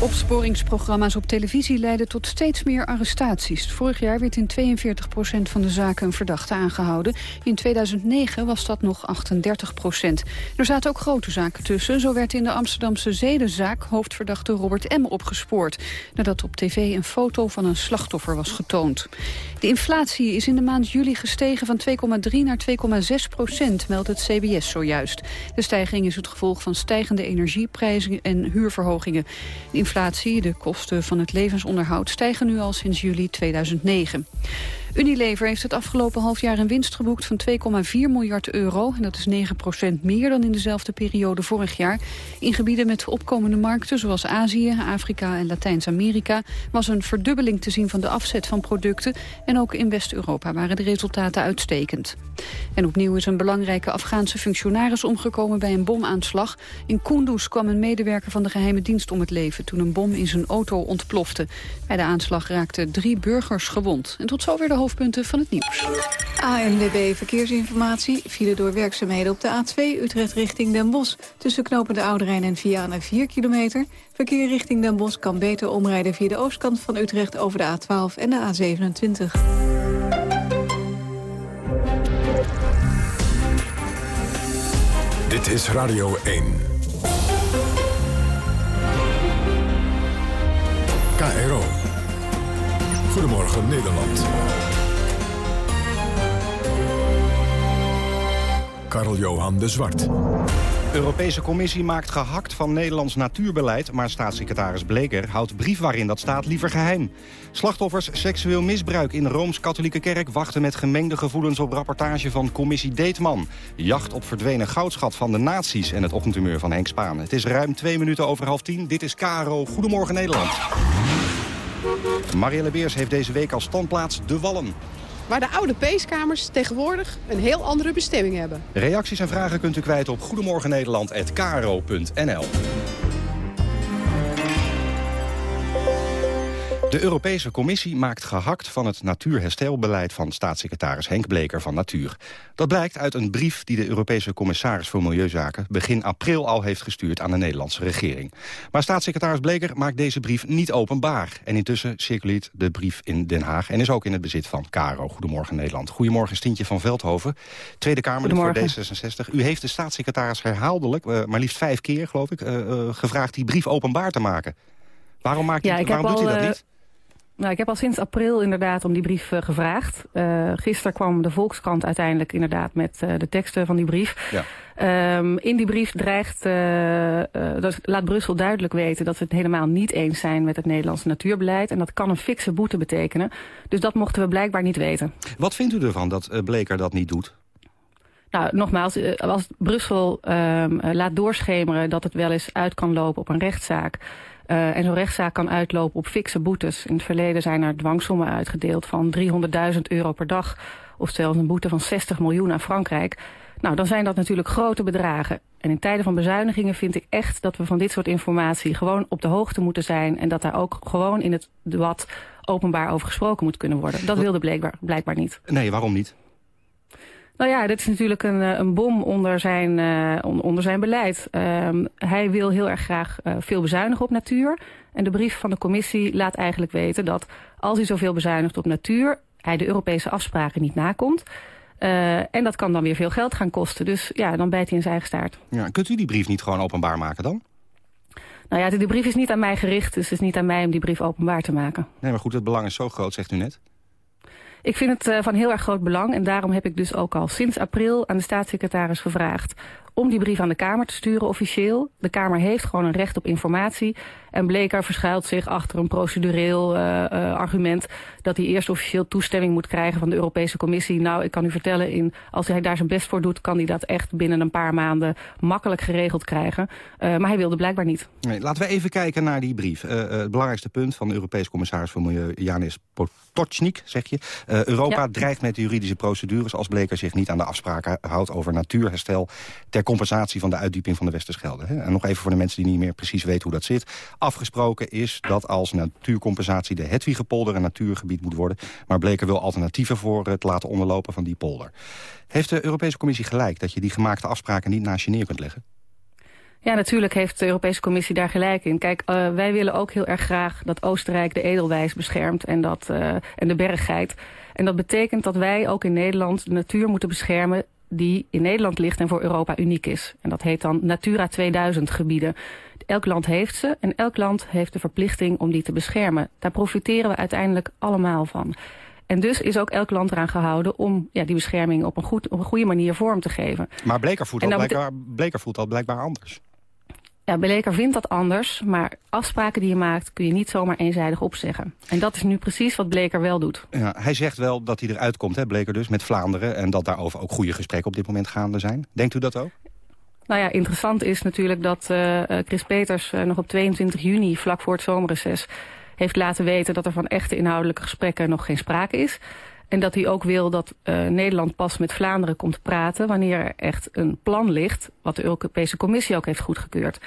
Opsporingsprogramma's op televisie leiden tot steeds meer arrestaties. Vorig jaar werd in 42% van de zaken een verdachte aangehouden. In 2009 was dat nog 38% Er zaten ook grote zaken tussen. Zo werd in de Amsterdamse zedenzaak hoofdverdachte Robert M. opgespoord... nadat op tv een foto van een slachtoffer was getoond. De inflatie is in de maand juli gestegen van 2,3 naar 2,6 procent, meldt het CBS zojuist. De stijging is het gevolg van stijgende energieprijzen en huurverhogingen. Inflatie, de kosten van het levensonderhoud, stijgen nu al sinds juli 2009. Unilever heeft het afgelopen half jaar een winst geboekt van 2,4 miljard euro. En dat is 9% meer dan in dezelfde periode vorig jaar. In gebieden met opkomende markten zoals Azië, Afrika en Latijns-Amerika... was een verdubbeling te zien van de afzet van producten. En ook in West-Europa waren de resultaten uitstekend. En opnieuw is een belangrijke Afghaanse functionaris omgekomen bij een bomaanslag. In Kunduz kwam een medewerker van de geheime dienst om het leven... toen een bom in zijn auto ontplofte. Bij de aanslag raakten drie burgers gewond. En tot zover de hoofdpunten van het nieuws. ANWB Verkeersinformatie vielen door werkzaamheden op de A2 Utrecht richting Den Bosch. Tussen knopende Ouderijn en Vianen 4 kilometer. Verkeer richting Den Bosch kan beter omrijden via de oostkant van Utrecht over de A12 en de A27. Dit is Radio 1. KRO. Goedemorgen Nederland. Karel-Johan de Zwart. Europese Commissie maakt gehakt van Nederlands natuurbeleid... maar staatssecretaris Bleker houdt brief waarin dat staat liever geheim. Slachtoffers seksueel misbruik in de Rooms-Katholieke Kerk... wachten met gemengde gevoelens op rapportage van commissie Deetman. Jacht op verdwenen goudschat van de nazi's en het ochtendhumeur van Henk Spaan. Het is ruim twee minuten over half tien. Dit is Caro. Goedemorgen Nederland. Marielle Beers heeft deze week als standplaats De Wallen. Waar de oude peeskamers tegenwoordig een heel andere bestemming hebben. Reacties en vragen kunt u kwijt op goedemorgennederland.kro.nl. De Europese Commissie maakt gehakt van het natuurherstelbeleid van staatssecretaris Henk Bleker van Natuur. Dat blijkt uit een brief die de Europese commissaris voor Milieuzaken begin april al heeft gestuurd aan de Nederlandse regering. Maar staatssecretaris Bleker maakt deze brief niet openbaar. En intussen circuleert de brief in Den Haag en is ook in het bezit van Caro. Goedemorgen Nederland. Goedemorgen Stientje van Veldhoven, Tweede Kamer voor D66. U heeft de staatssecretaris herhaaldelijk, uh, maar liefst vijf keer geloof ik, uh, uh, gevraagd die brief openbaar te maken. Waarom, maakt ja, u, waarom doet al, u dat niet? Nou, ik heb al sinds april inderdaad om die brief uh, gevraagd. Uh, gisteren kwam de Volkskrant uiteindelijk inderdaad met uh, de teksten van die brief. Ja. Um, in die brief dreigt, dat laat Brussel duidelijk weten dat ze het helemaal niet eens zijn met het Nederlandse natuurbeleid. En dat kan een fikse boete betekenen. Dus dat mochten we blijkbaar niet weten. Wat vindt u ervan dat Bleker dat niet doet? Nou, nogmaals, als Brussel um, laat doorschemeren dat het wel eens uit kan lopen op een rechtszaak... Uh, en zo'n rechtszaak kan uitlopen op fikse boetes. In het verleden zijn er dwangsommen uitgedeeld van 300.000 euro per dag of zelfs een boete van 60 miljoen aan Frankrijk. Nou, dan zijn dat natuurlijk grote bedragen. En in tijden van bezuinigingen vind ik echt dat we van dit soort informatie gewoon op de hoogte moeten zijn. En dat daar ook gewoon in het debat openbaar over gesproken moet kunnen worden. Dat wilde blijkbaar, blijkbaar niet. Nee, waarom niet? Nou ja, dit is natuurlijk een, eh, een bom onder zijn, uh, onder zijn beleid. Uh, hij wil heel erg graag uh, veel bezuinigen op natuur. En de brief van de commissie laat eigenlijk weten dat als hij zoveel bezuinigt op natuur... hij de Europese afspraken niet nakomt. en dat kan dan weer veel geld gaan kosten. Dus ja, dan bijt hij in zijn eigen staart. Ja, kunt u die brief niet gewoon openbaar maken dan? Nou ja, de brief is niet aan mij gericht, dus het is niet aan mij om die brief openbaar te maken. Nee, maar goed, het belang is zo groot, zegt u net. Ik vind het uh, van heel erg groot belang en daarom heb ik dus ook al sinds april aan de staatssecretaris gevraagd om die brief aan de Kamer te sturen officieel. De Kamer heeft gewoon een recht op informatie. En Bleker verschuilt zich achter een procedureel uh, uh, argument... dat hij eerst officieel toestemming moet krijgen van de Europese Commissie. Nou, ik kan u vertellen, in, als hij daar zijn best voor doet... kan hij dat echt binnen een paar maanden makkelijk geregeld krijgen. Uh, maar hij wilde blijkbaar niet. Nee, laten we even kijken naar die brief. het belangrijkste punt van de Europese commissaris voor Milieu, Janis Potocnik, zeg je. Europa ja. dreigt met de juridische procedures als Bleker zich niet aan de afspraken houdt over natuurherstel... ter compensatie van de uitdieping van de Westerschelde. Hè? En nog even voor de mensen die niet meer precies weten hoe dat zit. Afgesproken is dat als natuurcompensatie de Hetwiegepolder een natuurgebied moet worden. Maar Bleker wil alternatieven voor het laten onderlopen van die polder. Heeft de Europese Commissie gelijk dat je die gemaakte afspraken niet naast je neer kunt leggen? Ja, natuurlijk heeft de Europese Commissie daar gelijk in. Kijk, uh, wij willen ook heel erg graag dat Oostenrijk de edelwijs beschermt en, dat, uh, en de berggeit. En dat betekent dat wij ook in Nederland de natuur moeten beschermen die in Nederland ligt en voor Europa uniek is. En dat heet dan Natura 2000 gebieden. Elk land heeft ze en elk land heeft de verplichting om die te beschermen. Daar profiteren we uiteindelijk allemaal van. En dus is ook elk land eraan gehouden om ja, die bescherming op een, goed, op een goede manier vorm te geven. Maar Bleker voelt, al blijkbaar, Bleker voelt al blijkbaar anders. Ja, Bleker vindt dat anders, maar afspraken die je maakt kun je niet zomaar eenzijdig opzeggen. En dat is nu precies wat Bleker wel doet. Ja, hij zegt wel dat hij eruit komt, hè, Bleker dus, met Vlaanderen... en dat daarover ook goede gesprekken op dit moment gaande zijn. Denkt u dat ook? Nou ja, interessant is natuurlijk dat uh, Chris Peters uh, nog op 22 juni, vlak voor het zomerreces... heeft laten weten dat er van echte inhoudelijke gesprekken nog geen sprake is. En dat hij ook wil dat uh, Nederland pas met Vlaanderen komt praten... wanneer er echt een plan ligt, wat de Europese Commissie ook heeft goedgekeurd.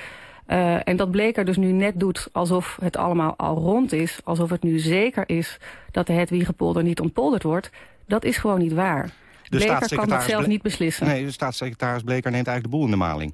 Uh, en dat Bleker dus nu net doet alsof het allemaal al rond is... alsof het nu zeker is dat de Hedwiegepolder niet ontpolderd wordt... dat is gewoon niet waar. De Bleker kan dat zelf niet beslissen. Nee, de staatssecretaris Bleker neemt eigenlijk de boel in de maling.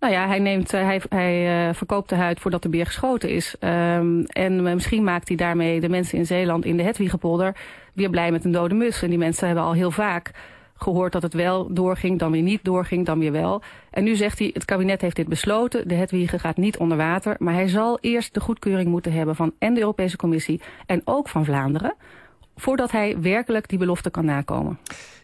Nou ja, hij, neemt, uh, hij, hij uh, verkoopt de huid voordat de beer geschoten is. Um, en uh, misschien maakt hij daarmee de mensen in Zeeland in de Hedwiegepolder weer blij met een dode mus. En die mensen hebben al heel vaak gehoord dat het wel doorging, dan weer niet doorging, dan weer wel. En nu zegt hij, het kabinet heeft dit besloten, de Hedwiege gaat niet onder water. Maar hij zal eerst de goedkeuring moeten hebben van en de Europese Commissie en ook van Vlaanderen voordat hij werkelijk die belofte kan nakomen.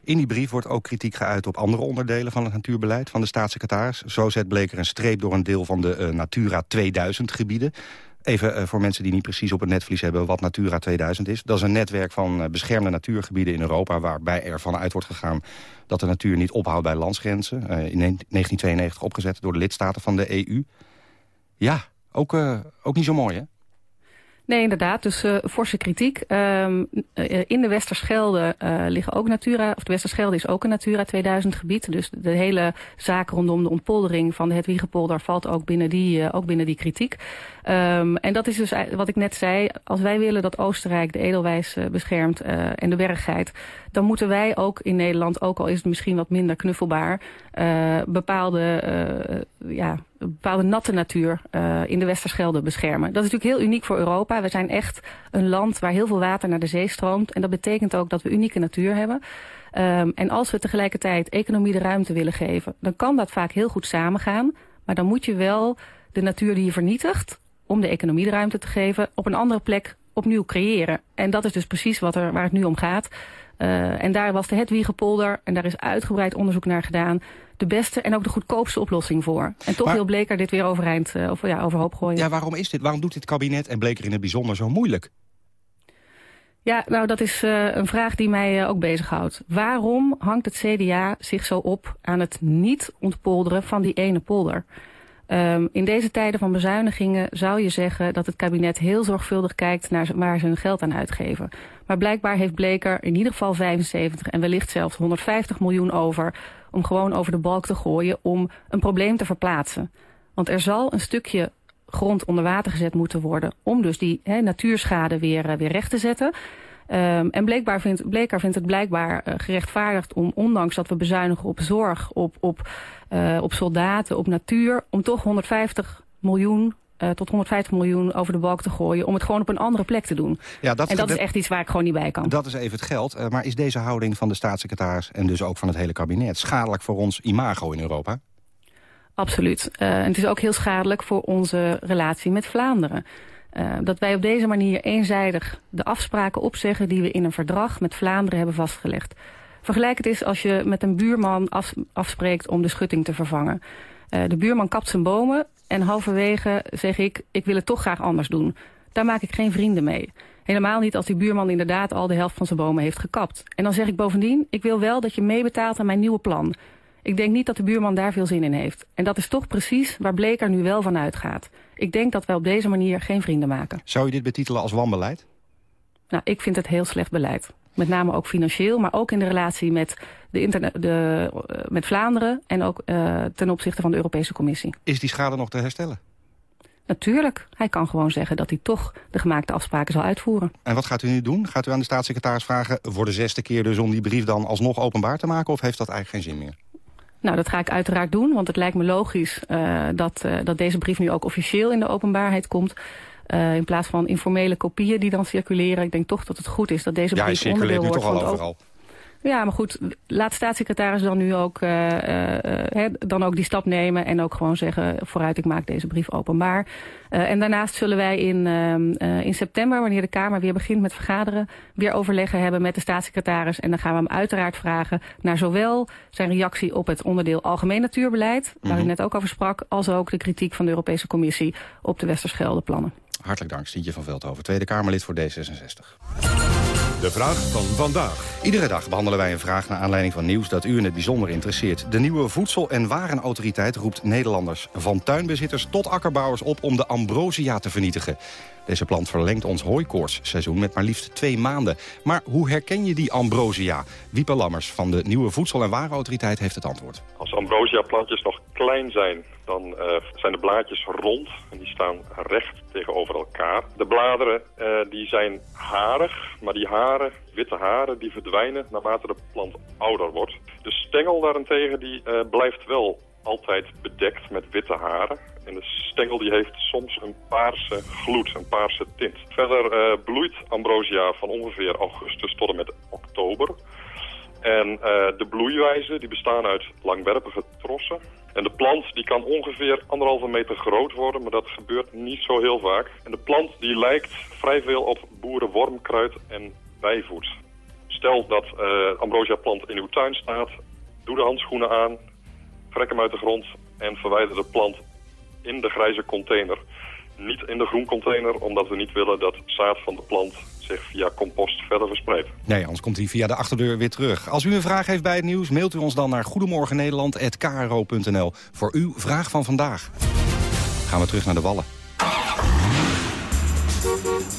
In die brief wordt ook kritiek geuit op andere onderdelen van het natuurbeleid van de staatssecretaris. Zo zet Bleker een streep door een deel van de uh, Natura 2000 gebieden. Even uh, voor mensen die niet precies op het netvlies hebben wat Natura 2000 is. Dat is een netwerk van uh, beschermde natuurgebieden in Europa... waarbij er vanuit wordt gegaan dat de natuur niet ophoudt bij landsgrenzen. in 1992 opgezet door de lidstaten van de EU. Ja, ook, ook niet zo mooi, hè? Nee, inderdaad. Dus uh, forse kritiek. Um, uh, in de Westerschelde uh, liggen ook Natura, of de Westerschelde is ook een Natura 2000 gebied. Dus de hele zaak rondom de ontpoldering van de Hedwiegepolder valt ook binnen die, ook binnen die kritiek. Um, en dat is dus wat ik net zei. Als wij willen dat Oostenrijk de edelwijs beschermt en de berggeit, dan moeten wij ook in Nederland, ook al is het misschien wat minder knuffelbaar, bepaalde, ja, bepaalde natte natuur uh, in de Westerschelde beschermen. Dat is natuurlijk heel uniek voor Europa. We zijn echt een land waar heel veel water naar de zee stroomt. En dat betekent ook dat we unieke natuur hebben. Um, en als we tegelijkertijd economie de ruimte willen geven... dan kan dat vaak heel goed samengaan. Maar dan moet je wel de natuur die je vernietigt... om de economie de ruimte te geven... op een andere plek opnieuw creëren. En dat is dus precies wat er, waar het nu om gaat. Uh, en daar was de Hedwiegepolder en daar is uitgebreid onderzoek naar gedaan de beste en ook de goedkoopste oplossing voor. En toch maar, wil Bleker dit weer overeind, uh, of ja, overhoop gooien. Ja, waarom is dit? Waarom doet dit kabinet en Bleker in het bijzonder zo moeilijk? Ja, nou dat is uh, een vraag die mij uh, ook bezighoudt. Waarom hangt het CDA zich zo op aan het niet ontpolderen van die ene polder? Um, in deze tijden van bezuinigingen zou je zeggen dat het kabinet heel zorgvuldig kijkt naar waar ze hun geld aan uitgeven. Maar blijkbaar heeft Bleker in ieder geval 75 en wellicht zelfs 150 miljoen over om gewoon over de balk te gooien om een probleem te verplaatsen. Want er zal een stukje grond onder water gezet moeten worden om dus die natuurschade weer, uh, weer recht te zetten. Um, en bleekbaar vindt, Bleker vindt het blijkbaar uh, gerechtvaardigd om, ondanks dat we bezuinigen op zorg, op, op, uh, op soldaten, op natuur, om toch 150 miljoen uh, tot 150 miljoen over de balk te gooien... om het gewoon op een andere plek te doen. Ja, dat, en dat is echt iets waar ik gewoon niet bij kan. Dat is even het geld. Uh, maar is deze houding van de staatssecretaris... en dus ook van het hele kabinet schadelijk voor ons imago in Europa? Absoluut. Uh, en het is ook heel schadelijk voor onze relatie met Vlaanderen. Uh, dat wij op deze manier eenzijdig de afspraken opzeggen... die we in een verdrag met Vlaanderen hebben vastgelegd. Vergelijk het eens als je met een buurman af, afspreekt om de schutting te vervangen. Uh, de buurman kapt zijn bomen en halverwege zeg ik... ik wil het toch graag anders doen. Daar maak ik geen vrienden mee. Helemaal niet als die buurman inderdaad al de helft van zijn bomen heeft gekapt. En dan zeg ik bovendien, ik wil wel dat je meebetaalt aan mijn nieuwe plan... Ik denk niet dat de buurman daar veel zin in heeft. En dat is toch precies waar Bleker nu wel van uitgaat. Ik denk dat wij op deze manier geen vrienden maken. Zou je dit betitelen als wanbeleid? Nou, ik vind het heel slecht beleid. Met name ook financieel, maar ook in de relatie met, de de, uh, met Vlaanderen... en ook uh, ten opzichte van de Europese Commissie. Is die schade nog te herstellen? Natuurlijk. Hij kan gewoon zeggen dat hij toch de gemaakte afspraken zal uitvoeren. En wat gaat u nu doen? Gaat u aan de staatssecretaris vragen... voor de zesde keer dus om die brief dan alsnog openbaar te maken... of heeft dat eigenlijk geen zin meer? Nou, dat ga ik uiteraard doen, want het lijkt me logisch uh, dat, uh, dat deze brief nu ook officieel in de openbaarheid komt. Uh, in plaats van informele kopieën die dan circuleren. Ik denk toch dat het goed is dat deze brief ja, onderdeel wordt van het overal. Ja, maar goed, laat staatssecretaris dan nu ook, uh, uh, he, dan ook die stap nemen... en ook gewoon zeggen, vooruit, ik maak deze brief openbaar. Uh, en daarnaast zullen wij in, in september, wanneer de Kamer weer begint met vergaderen... weer overleggen hebben met de staatssecretaris. En dan gaan we hem uiteraard vragen naar zowel zijn reactie op het onderdeel Algemeen Natuurbeleid... waar mm -hmm. u net ook over sprak, als ook de kritiek van de Europese Commissie op de Westerschelde-plannen. Hartelijk dank, Stientje van Veldhoven, Tweede Kamerlid voor D66. De vraag van vandaag. Iedere dag behandelen wij een vraag naar aanleiding van nieuws dat u in het bijzonder interesseert. De nieuwe Voedsel- en Warenautoriteit roept Nederlanders, van tuinbezitters tot akkerbouwers op om de ambrosia te vernietigen. Deze plant verlengt ons hooikoortsseizoen met maar liefst twee maanden. Maar hoe herken je die ambrosia? Wieper Lammers van de nieuwe Voedsel- en Warenautoriteit heeft het antwoord. Als ambrosia-plantjes nog klein zijn, dan uh, zijn de blaadjes rond en die staan recht tegenover elkaar. De bladeren uh, die zijn harig, maar die haren, witte haren, die verdwijnen naarmate de plant ouder wordt. De stengel daarentegen die uh, blijft wel altijd bedekt met witte haren. En de stengel die heeft soms een paarse gloed, een paarse tint. Verder uh, bloeit ambrosia van ongeveer augustus tot en met oktober. En uh, de bloeiwijzen die bestaan uit langwerpige trossen. En de plant die kan ongeveer anderhalve meter groot worden, maar dat gebeurt niet zo heel vaak. En de plant die lijkt vrij veel op boerenwormkruid en bijvoed. Stel dat uh, ambrosia plant in uw tuin staat, doe de handschoenen aan, trek hem uit de grond en verwijder de plant in de grijze container. Niet in de groencontainer, omdat we niet willen dat zaad van de plant zich via compost verder verspreidt. Nee, anders komt hij via de achterdeur weer terug. Als u een vraag heeft bij het nieuws, mailt u ons dan naar goedemorgennederland.kro.nl voor uw vraag van vandaag. Gaan we terug naar de Wallen.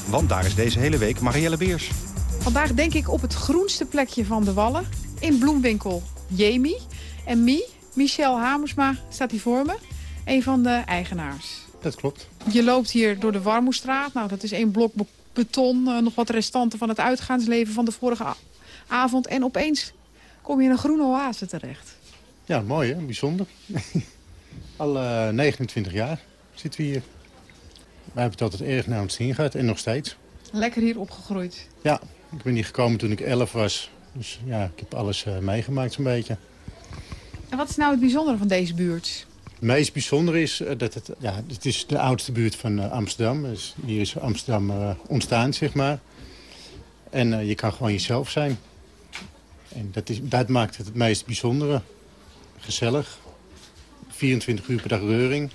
Want daar is deze hele week Marielle Beers. Vandaag denk ik op het groenste plekje van de Wallen. In bloemwinkel Jemi. En Mie, Michel Hamersma, staat hier voor me. Een van de eigenaars. Dat klopt. Je loopt hier door de Warmoestraat. Nou, dat is één blok beton. Uh, nog wat restanten van het uitgaansleven van de vorige avond. En opeens kom je in een groene oase terecht. Ja, mooi hè. Bijzonder. Al uh, 29 jaar zitten we hier. Wij hebben het altijd erg naar ons zien gehad en nog steeds. Lekker hier opgegroeid. Ja, ik ben hier gekomen toen ik 11 was. Dus ja, ik heb alles uh, meegemaakt zo'n beetje. En wat is nou het bijzondere van deze buurt? Het meest bijzondere is uh, dat het, ja, het is de oudste buurt van uh, Amsterdam. Dus hier is Amsterdam uh, ontstaan, zeg maar. En je kan gewoon jezelf zijn. En dat, is, dat maakt het het meest bijzondere. Gezellig. 24 uur per dag reuring.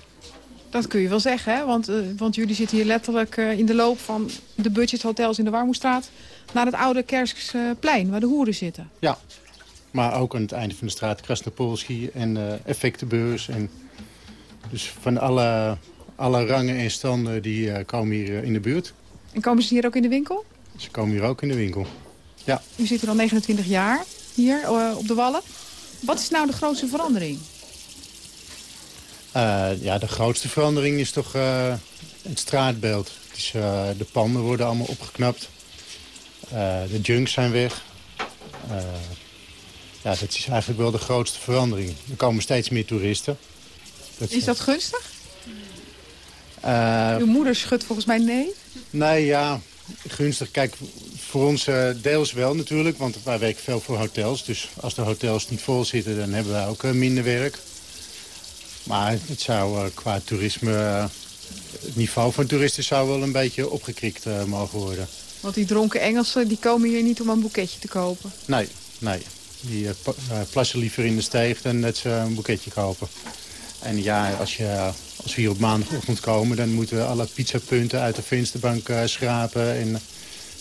Dat kun je wel zeggen, hè? Want, want jullie zitten hier letterlijk in de loop van de budgethotels in de Warmoestraat... naar het oude Kerksplein, waar de hoeren zitten. Ja, maar ook aan het einde van de straat Krasnopolski en uh, effectenbeurs. En Dus van alle, alle rangen en standen die komen hier in de buurt. En komen ze hier ook in de winkel? Ze komen hier ook in de winkel, ja. U zit hier al 29 jaar, hier op de Wallen. Wat is nou de grootste verandering? ja, de grootste verandering is toch het straatbeeld. Het is, de panden worden allemaal opgeknapt. de junks zijn weg. Ja, dat is eigenlijk wel de grootste verandering. Er komen steeds meer toeristen. Dat is dat gunstig? Uw moeder schudt volgens mij nee. Nee, ja, gunstig. Kijk, voor ons uh, deels wel natuurlijk, want wij werken veel voor hotels. Dus als de hotels niet vol zitten, dan hebben wij ook uh, minder werk. Maar het zou uh, qua toerisme, het niveau van toeristen zou wel een beetje opgekrikt mogen worden. Want die dronken Engelsen, die komen hier niet om een boeketje te kopen? Nee, nee. Die plassen liever in de steeg dan dat ze een boeketje kopen. En ja, als, je, als we hier op maandagochtend komen... dan moeten we alle pizzapunten uit de vensterbank uh, schrapen... en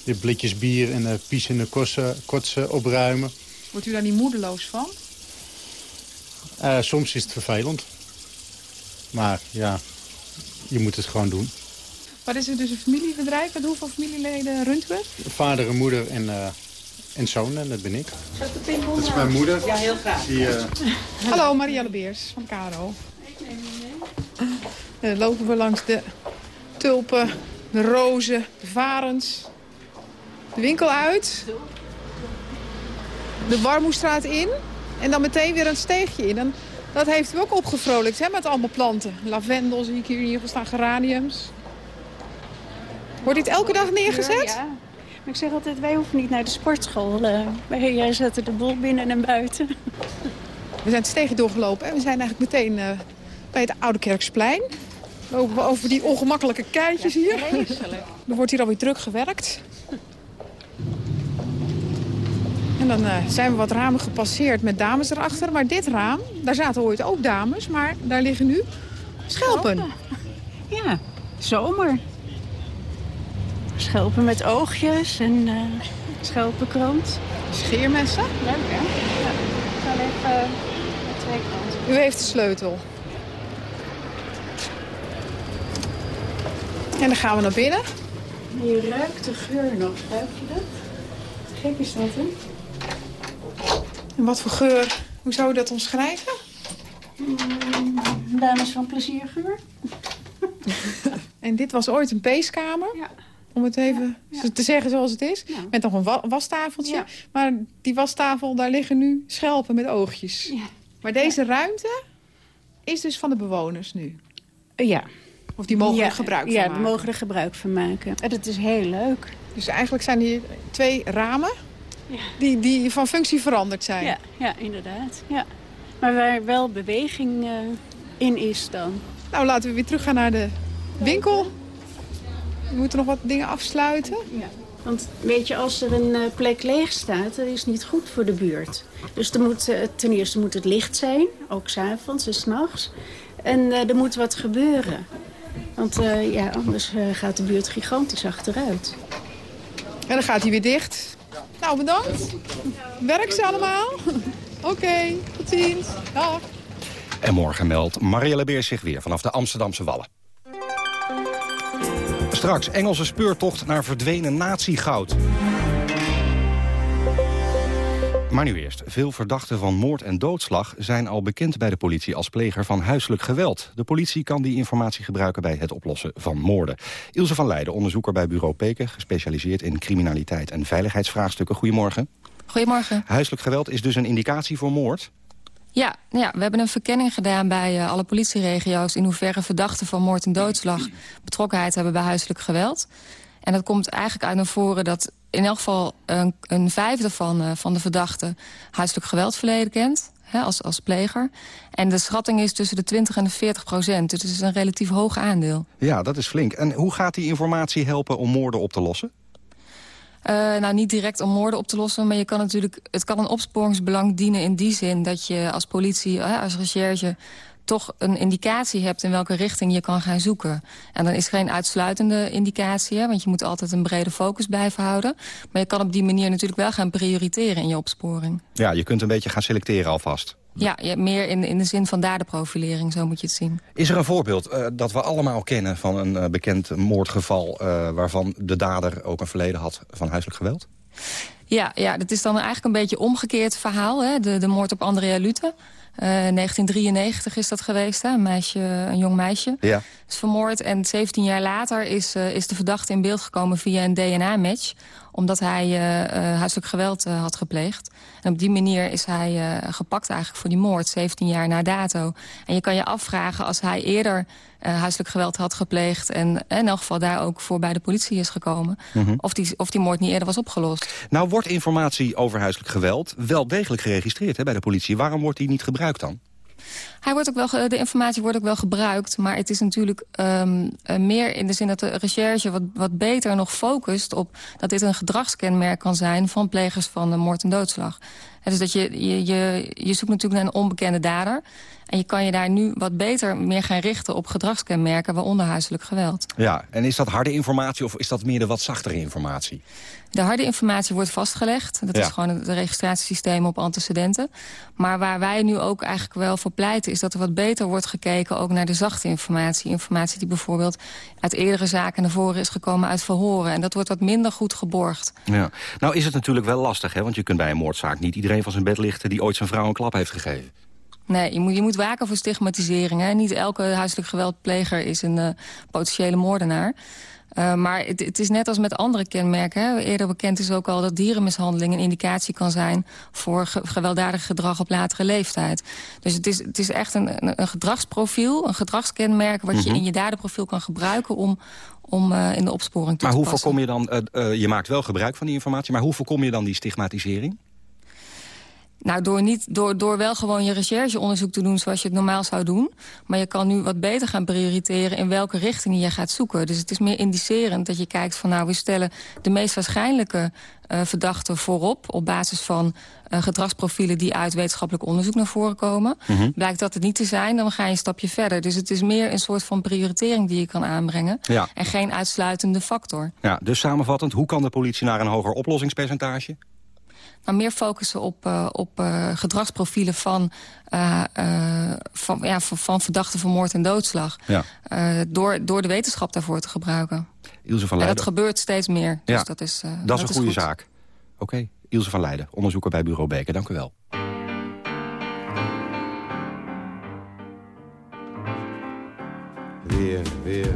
de blikjes bier en de pies in de kotsen, kotsen opruimen. Wordt u daar niet moedeloos van? Uh, soms is het vervelend. Maar ja, je moet het gewoon doen. Wat is het dus een familiebedrijf? Met hoeveel familieleden runt u het? Vader en moeder en, uh, en zoon, en dat ben ik. Dat is mijn moeder. Ja, heel graag. Die, uh... Hallo, Marielle Beers van Caro. Dan lopen we langs de tulpen, de rozen, de varens. De winkel uit. De Warmoestraat in. En dan meteen weer een steegje in. En dat heeft u ook opgevrolijkt hè, met allemaal planten. Lavendel zie ik hier in ieder geval staan, geraniums. Wordt dit elke dag neergezet? Ja, ik zeg altijd, wij hoeven niet naar de sportschool. Uh, wij zetten de boel binnen en buiten. We zijn het steegje doorgelopen en we zijn eigenlijk meteen uh, bij het Oude Kerksplein. Lopen we over die ongemakkelijke keitjes ja, hier. Vreselijk. Er wordt hier alweer druk gewerkt. En dan uh, zijn we wat ramen gepasseerd met dames erachter. Maar dit raam, daar zaten ooit ook dames, maar daar liggen nu schelpen. Ja, zomer. Schelpen met oogjes en uh, schelpenkrant. Scheermessen. Leuk, hè? Ja. Ik ga even uh, twee kanten. U heeft de sleutel. En dan gaan we naar binnen. Je ruikt de geur nog, ruik je dat? Gek is dat, hè? En wat voor geur, hoe zou u dat omschrijven? Mm, dames van pleziergeur. en dit was ooit een peeskamer? Ja. Om het even ja. te zeggen zoals het is. Ja. Met nog een wa wastafeltje. Ja. Maar die wastafel, daar liggen nu schelpen met oogjes. Ja. Maar deze ruimte is dus van de bewoners nu? Ja. Of die mogen ja, er gebruik van ja, maken? Ja, die mogen er gebruik van maken. En dat is heel leuk. Dus eigenlijk zijn hier twee ramen ja. die, die van functie veranderd zijn? Ja, ja inderdaad. Ja. Maar waar wel beweging uh, in is dan. Nou, laten we weer teruggaan naar de winkel. We moeten nog wat dingen afsluiten. Ja. Want weet je, als er een uh, plek leeg staat, dat is niet goed voor de buurt. Dus er moet, uh, ten eerste moet het licht zijn, ook s'avonds en s'nachts. En uh, er moet wat gebeuren. Want ja, anders gaat de buurt gigantisch achteruit. En dan gaat hij weer dicht. Nou, bedankt. Werk ze allemaal? Oké, okay, tot ziens. Dag. En morgen meldt Marielle Beers zich weer vanaf de Amsterdamse Wallen. Straks Engelse speurtocht naar verdwenen natiegoud. Maar nu eerst. Veel verdachten van moord en doodslag zijn al bekend bij de politie als pleger van huiselijk geweld. De politie kan die informatie gebruiken bij het oplossen van moorden. Ilse van Leijden, onderzoeker bij Bureau Peken, gespecialiseerd in criminaliteit en veiligheidsvraagstukken. Goedemorgen. Goedemorgen. Huiselijk geweld is dus een indicatie voor moord? Ja, ja, we hebben een verkenning gedaan bij uh, alle politieregio's... in hoeverre verdachten van moord en doodslag betrokkenheid hebben bij huiselijk geweld. En dat komt eigenlijk uit naar voren dat in elk geval een, een vijfde van, uh, van de verdachten... huiselijk geweldverleden kent, hè, als, als pleger. En de schatting is tussen de 20 en de 40 procent. Dus het is een relatief hoog aandeel. Ja, dat is flink. En hoe gaat die informatie helpen om moorden op te lossen? Uh, nou, niet direct om moorden op te lossen, maar je kan natuurlijk, het kan een opsporingsbelang dienen in die zin dat je als politie, als recherche, toch een indicatie hebt in welke richting je kan gaan zoeken. En dan is geen uitsluitende indicatie, hè, want je moet altijd een brede focus blijven houden. Maar je kan op die manier natuurlijk wel gaan prioriteren in je opsporing. Ja, je kunt een beetje gaan selecteren alvast. Ja, ja meer in, in de zin van daderprofilering, zo moet je het zien. Is er een voorbeeld uh, dat we allemaal kennen van een uh, bekend moordgeval... Uh, waarvan de dader ook een verleden had van huiselijk geweld? Ja, ja, dat is dan eigenlijk een beetje omgekeerd verhaal. Hè? De, de moord op Andrea Lute. Uh, 1993 is dat geweest, hè? Een, meisje, een jong meisje. Ja. Is vermoord en 17 jaar later is, uh, is de verdachte in beeld gekomen via een DNA-match. Omdat hij uh, huiselijk geweld had gepleegd. En op die manier is hij gepakt eigenlijk voor die moord, 17 jaar na dato. En je kan je afvragen als hij eerder huiselijk geweld had gepleegd... en in elk geval daar ook voor bij de politie is gekomen... Mm -hmm. of, die, of die moord niet eerder was opgelost. Nou wordt informatie over huiselijk geweld wel degelijk geregistreerd hè, bij de politie. Waarom wordt die niet gebruikt dan? Hij wordt ook wel, de informatie wordt ook wel gebruikt, maar het is natuurlijk um, uh, meer in de zin dat de recherche wat, wat beter nog focust op dat dit een gedragskenmerk kan zijn van plegers van moord en doodslag. Dus dat je, je, je, je zoekt natuurlijk naar een onbekende dader. En je kan je daar nu wat beter meer gaan richten op gedragskenmerken, waaronder huiselijk geweld. Ja, en is dat harde informatie of is dat meer de wat zachtere informatie? De harde informatie wordt vastgelegd. Dat ja. is gewoon het registratiesysteem op antecedenten. Maar waar wij nu ook eigenlijk wel voor pleiten... is dat er wat beter wordt gekeken ook naar de zachte informatie. Informatie die bijvoorbeeld uit eerdere zaken naar voren is gekomen uit verhoren. En dat wordt wat minder goed geborgd. Ja. Nou is het natuurlijk wel lastig, hè? want je kunt bij een moordzaak niet iedereen van zijn bed lichten... die ooit zijn vrouw een klap heeft gegeven. Nee, je moet, je moet waken voor stigmatisering. Hè? Niet elke huiselijk geweldpleger is een uh, potentiële moordenaar. Uh, maar het, het, is net als met andere kenmerken. Hè. Eerder bekend is ook al dat dierenmishandeling een indicatie kan zijn... voor ge gewelddadig gedrag op latere leeftijd. Dus het is, het is echt een, een, gedragsprofiel, een gedragskenmerk... wat mm -hmm. je in je daderprofiel kan gebruiken om, om uh, in de opsporing te Maar hoe voorkom je dan... Je maakt wel gebruik van die informatie... maar hoe voorkom je dan die stigmatisering? Nou, door, niet, door, door wel gewoon je rechercheonderzoek te doen zoals je het normaal zou doen. Maar je kan nu wat beter gaan prioriteren in welke richting je gaat zoeken. Dus het is meer indicerend dat je kijkt van nou, we stellen de meest waarschijnlijke uh, verdachten voorop. Op basis van uh, gedragsprofielen die uit wetenschappelijk onderzoek naar voren komen. Mm -hmm. Blijkt dat het niet te zijn, dan ga je een stapje verder. Dus het is meer een soort van prioritering die je kan aanbrengen. Ja. En geen uitsluitende factor. Ja, dus samenvattend, hoe kan de politie naar een hoger oplossingspercentage? Nou, meer focussen op, uh, op uh, gedragsprofielen van, uh, van, ja, van, van verdachten van moord en doodslag. Ja. door, door de wetenschap daarvoor te gebruiken. Ilse van en Leiden. dat gebeurt steeds meer. Dus ja. dat is, dat, dat is een is goede goed. zaak. Oké, okay. Ilse van Leiden, onderzoeker bij Bureau Beker. Dank u wel. Via, via,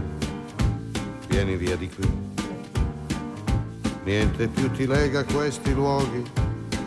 vieni via di qui. Niente più ti lega questi luoghi,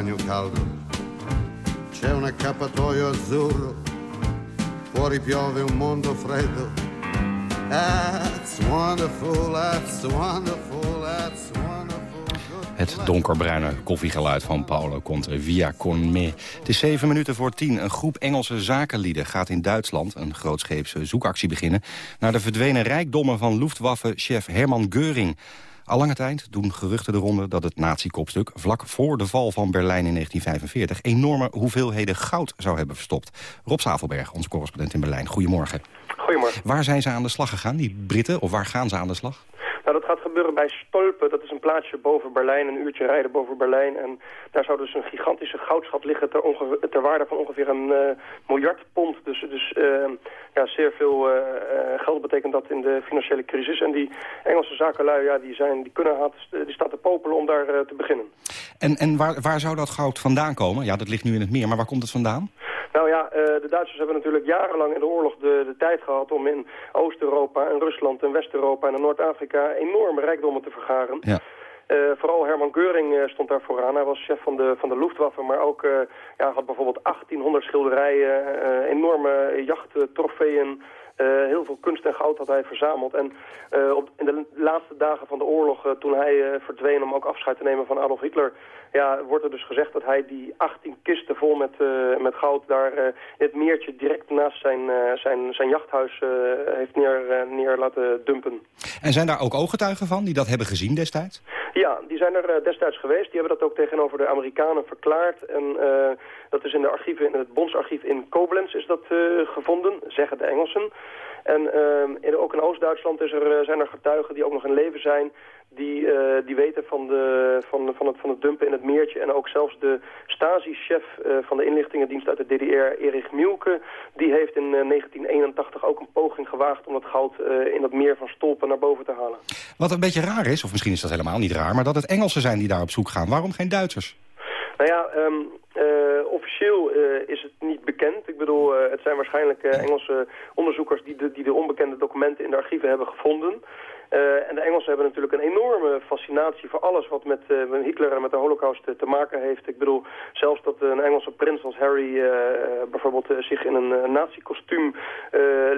bagno caldo. C'è un accappatoio azzurro fuori piove un mondo freddo. That's wonderful, that's wonderful, that's wonderful. Het donkerbruine koffiegeluid van Paolo Conte via Con Me. Het is zeven minuten voor tien. Een groep Engelse zakenlieden gaat in Duitsland een grootscheepse zoekactie beginnen... naar de verdwenen rijkdommen van Luftwaffe-chef Herman Geuring. Al lange tijd doen geruchten de ronde dat het nazi-kopstuk... vlak voor de val van Berlijn in 1945... enorme hoeveelheden goud zou hebben verstopt. Rob Zavelberg, onze correspondent in Berlijn. Goedemorgen. Goedemorgen. Waar zijn ze aan de slag gegaan, die Britten? Of waar gaan ze aan de slag? Nou, dat gaat gebeuren bij Stolpen. Dat is een plaatsje boven Berlijn, een uurtje rijden boven Berlijn. En daar zou dus een gigantische goudschat liggen ter, ter waarde van ongeveer een uh, miljard pond. Dus, dus uh, ja, zeer veel uh, geld betekent dat in de financiële crisis. En die Engelse zakenlui, ja, die, zijn, die, kunnen, die staan te popelen om daar te beginnen. En, en waar, waar zou dat goud vandaan komen? Ja, dat ligt nu in het meer, maar waar komt het vandaan? Nou ja, de Duitsers hebben natuurlijk jarenlang in de oorlog de, de tijd gehad om in Oost-Europa en Rusland en West-Europa en Noord-Afrika enorme rijkdommen te vergaren. Ja. Uh, vooral Herman Geuring uh, stond daar vooraan. Hij was chef van de, van de Luftwaffe, maar ook uh, ja, had bijvoorbeeld 1800 schilderijen, enorme jachttrofeeën. Heel veel kunst en goud had hij verzameld. En op, in de laatste dagen van de oorlog, toen hij verdween om ook afscheid te nemen van Adolf Hitler... Ja, wordt er dus gezegd dat hij die 18 kisten vol met, met goud daar het meertje direct naast zijn, zijn, zijn jachthuis heeft neer, neer laten dumpen. En zijn daar ook ooggetuigen van die dat hebben gezien destijds? Ja, die zijn er destijds geweest. Die hebben dat ook tegenover de Amerikanen verklaard. En dat is in de archieven, in het Bondsarchief in Koblenz is dat gevonden, zeggen de Engelsen. En uh, in, ook in Oost-Duitsland er, zijn er getuigen die ook nog in leven zijn die, uh, die weten van, de, van, van, het, van het dumpen in het meertje. En ook zelfs de Stasi-chef uh, van de inlichtingendienst uit de DDR, Erich Mielke... die heeft in uh, 1981 ook een poging gewaagd om dat goud in dat meer van Stolpen naar boven te halen. Wat een beetje raar is, of misschien is dat helemaal niet raar... maar dat het Engelsen zijn die daar op zoek gaan. Waarom geen Duitsers? Nou ja, um, officieel is het niet bekend. Ik bedoel, het zijn waarschijnlijk Engelse onderzoekers... Die de, die de onbekende documenten in de archieven hebben gevonden... Uh, en de Engelsen hebben natuurlijk een enorme fascinatie voor alles wat met, met Hitler en met de holocaust uh, te maken heeft. Ik bedoel, zelfs dat een Engelse prins als Harry bijvoorbeeld zich in een nazi-kostuum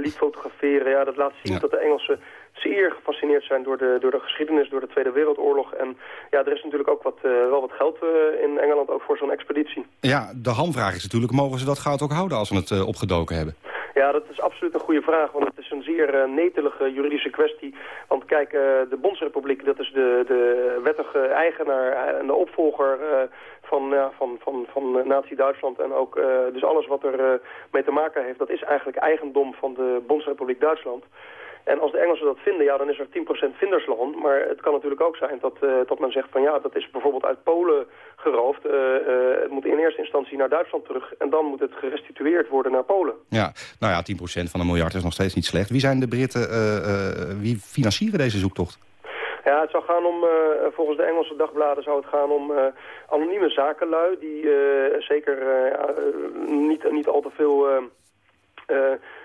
liet fotograferen. Ja, dat laat zien ja. dat de Engelsen zeer gefascineerd zijn door de, door de geschiedenis, door de Tweede Wereldoorlog. En ja, er is natuurlijk ook wat, wel wat geld in Engeland ook voor zo'n expeditie. Ja, de hamvraag is natuurlijk, mogen ze dat goud ook houden als ze het opgedoken hebben? Ja, dat is absoluut een goede vraag, want een zeer uh, netelige juridische kwestie. Want kijk, uh, de Bondsrepubliek, dat is de, de wettige eigenaar en de opvolger uh, van, van, van, van Nazi-Duitsland. En ook dus alles wat er mee te maken heeft, dat is eigenlijk eigendom van de Bondsrepubliek Duitsland. En als de Engelsen dat vinden, ja, dan is er 10% vindersland. Maar het kan natuurlijk ook zijn dat, uh, dat men zegt van ja, dat is bijvoorbeeld uit Polen geroofd. Uh, uh, het moet in eerste instantie naar Duitsland terug. En dan moet het gerestitueerd worden naar Polen. Ja, nou ja, 10% van een miljard is nog steeds niet slecht. Wie zijn de Britten, wie financieren deze zoektocht? Ja, het zou gaan om, uh, volgens de Engelse dagbladen zou het gaan om uh, anonieme zakenlui... die uh, zeker niet, niet al te veel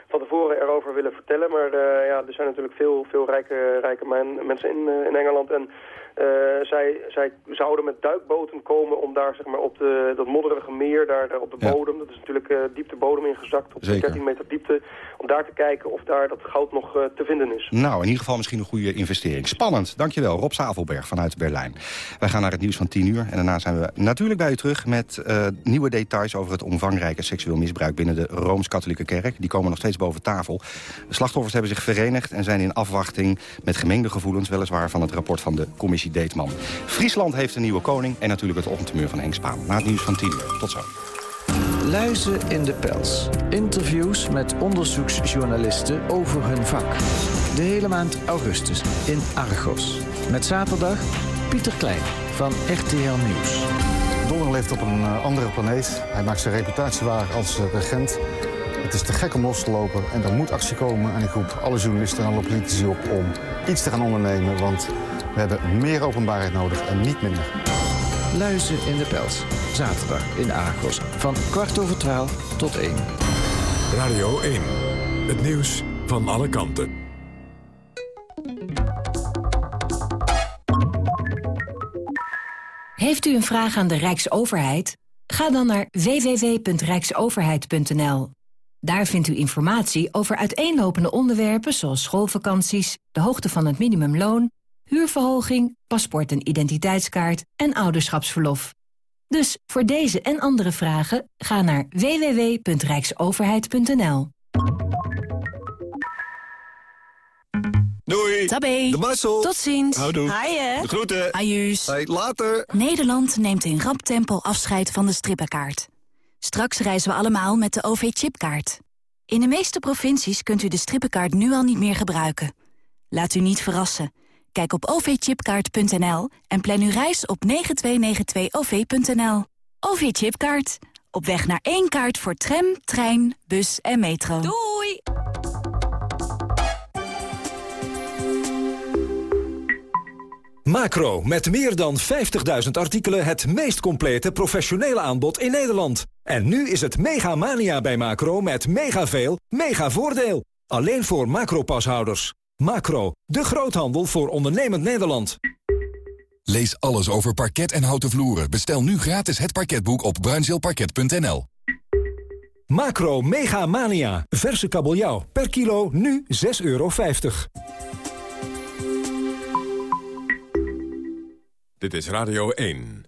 van tevoren erover willen vertellen. Maar uh, ja, er zijn natuurlijk veel, veel rijke, rijke men, mensen in, uh, in Engeland. En zij, zij zouden met duikboten komen om daar zeg maar, op de, dat modderige meer, daar op de ja. bodem, dat is natuurlijk uh, diepte bodem ingezakt, op Zeker. 13 meter diepte, om daar te kijken of daar dat goud nog uh, te vinden is. Nou, in ieder geval misschien een goede investering. Spannend, dankjewel. Rob Zavelberg vanuit Berlijn. Wij gaan naar het nieuws van 10 uur en daarna zijn we natuurlijk bij u terug met nieuwe details over het omvangrijke seksueel misbruik binnen de Rooms-Katholieke Kerk. Die komen nog steeds boven tafel. De slachtoffers hebben zich verenigd en zijn in afwachting met gemengde gevoelens, weliswaar van het rapport van de commissie Deetman. Friesland heeft een nieuwe koning en natuurlijk het ochtendtumeur van Henk Spaan. Na het nieuws van 10 uur. Tot zo. Luizen in de pels. Interviews met onderzoeksjournalisten over hun vak. De hele maand augustus in Argos. Met zaterdag Pieter Klein van RTL Nieuws. Donner leeft op een andere planeet. Hij maakt zijn reputatie waar als regent. Het is te gek om los te lopen en er moet actie komen. En ik roep alle journalisten en alle politici op om iets te gaan ondernemen. Want we hebben meer openbaarheid nodig en niet minder. Luizen in de Pels. Zaterdag in Argos. Van kwart over twaalf tot één. Radio 1. Het nieuws van alle kanten. Heeft u een vraag aan de Rijksoverheid? Ga dan naar www.rijksoverheid.nl. Daar vindt u informatie over uiteenlopende onderwerpen zoals schoolvakanties, de hoogte van het minimumloon, huurverhoging, paspoort en identiteitskaart en ouderschapsverlof. Dus voor deze en andere vragen ga naar www.rijksoverheid.nl. Doei. Tabé. De Marcel. Tot ziens. Houdoe. Haaien. De groeten. Ajuus. Hey, later. Nederland neemt in rap tempo afscheid van de strippenkaart. Straks reizen we allemaal met de OV-chipkaart. In de meeste provincies kunt u de strippenkaart nu al niet meer gebruiken. Laat u niet verrassen. Kijk op ovchipkaart.nl en plan uw reis op 9292-OV.nL. OV-chipkaart. Op weg naar één kaart voor tram, trein, bus en metro. Doei! Macro, met meer dan 50.000 artikelen het meest complete professionele aanbod in Nederland. En nu is het mega mania bij Macro met mega veel, mega voordeel. Alleen voor Macro-pashouders. Macro, de groothandel voor ondernemend Nederland. Lees alles over parket en houten vloeren. Bestel nu gratis het parketboek op bruinzeelparket.nl. Macro Mega Mania. Verse kabeljauw. Per kilo nu 6,50 euro. Dit is Radio 1.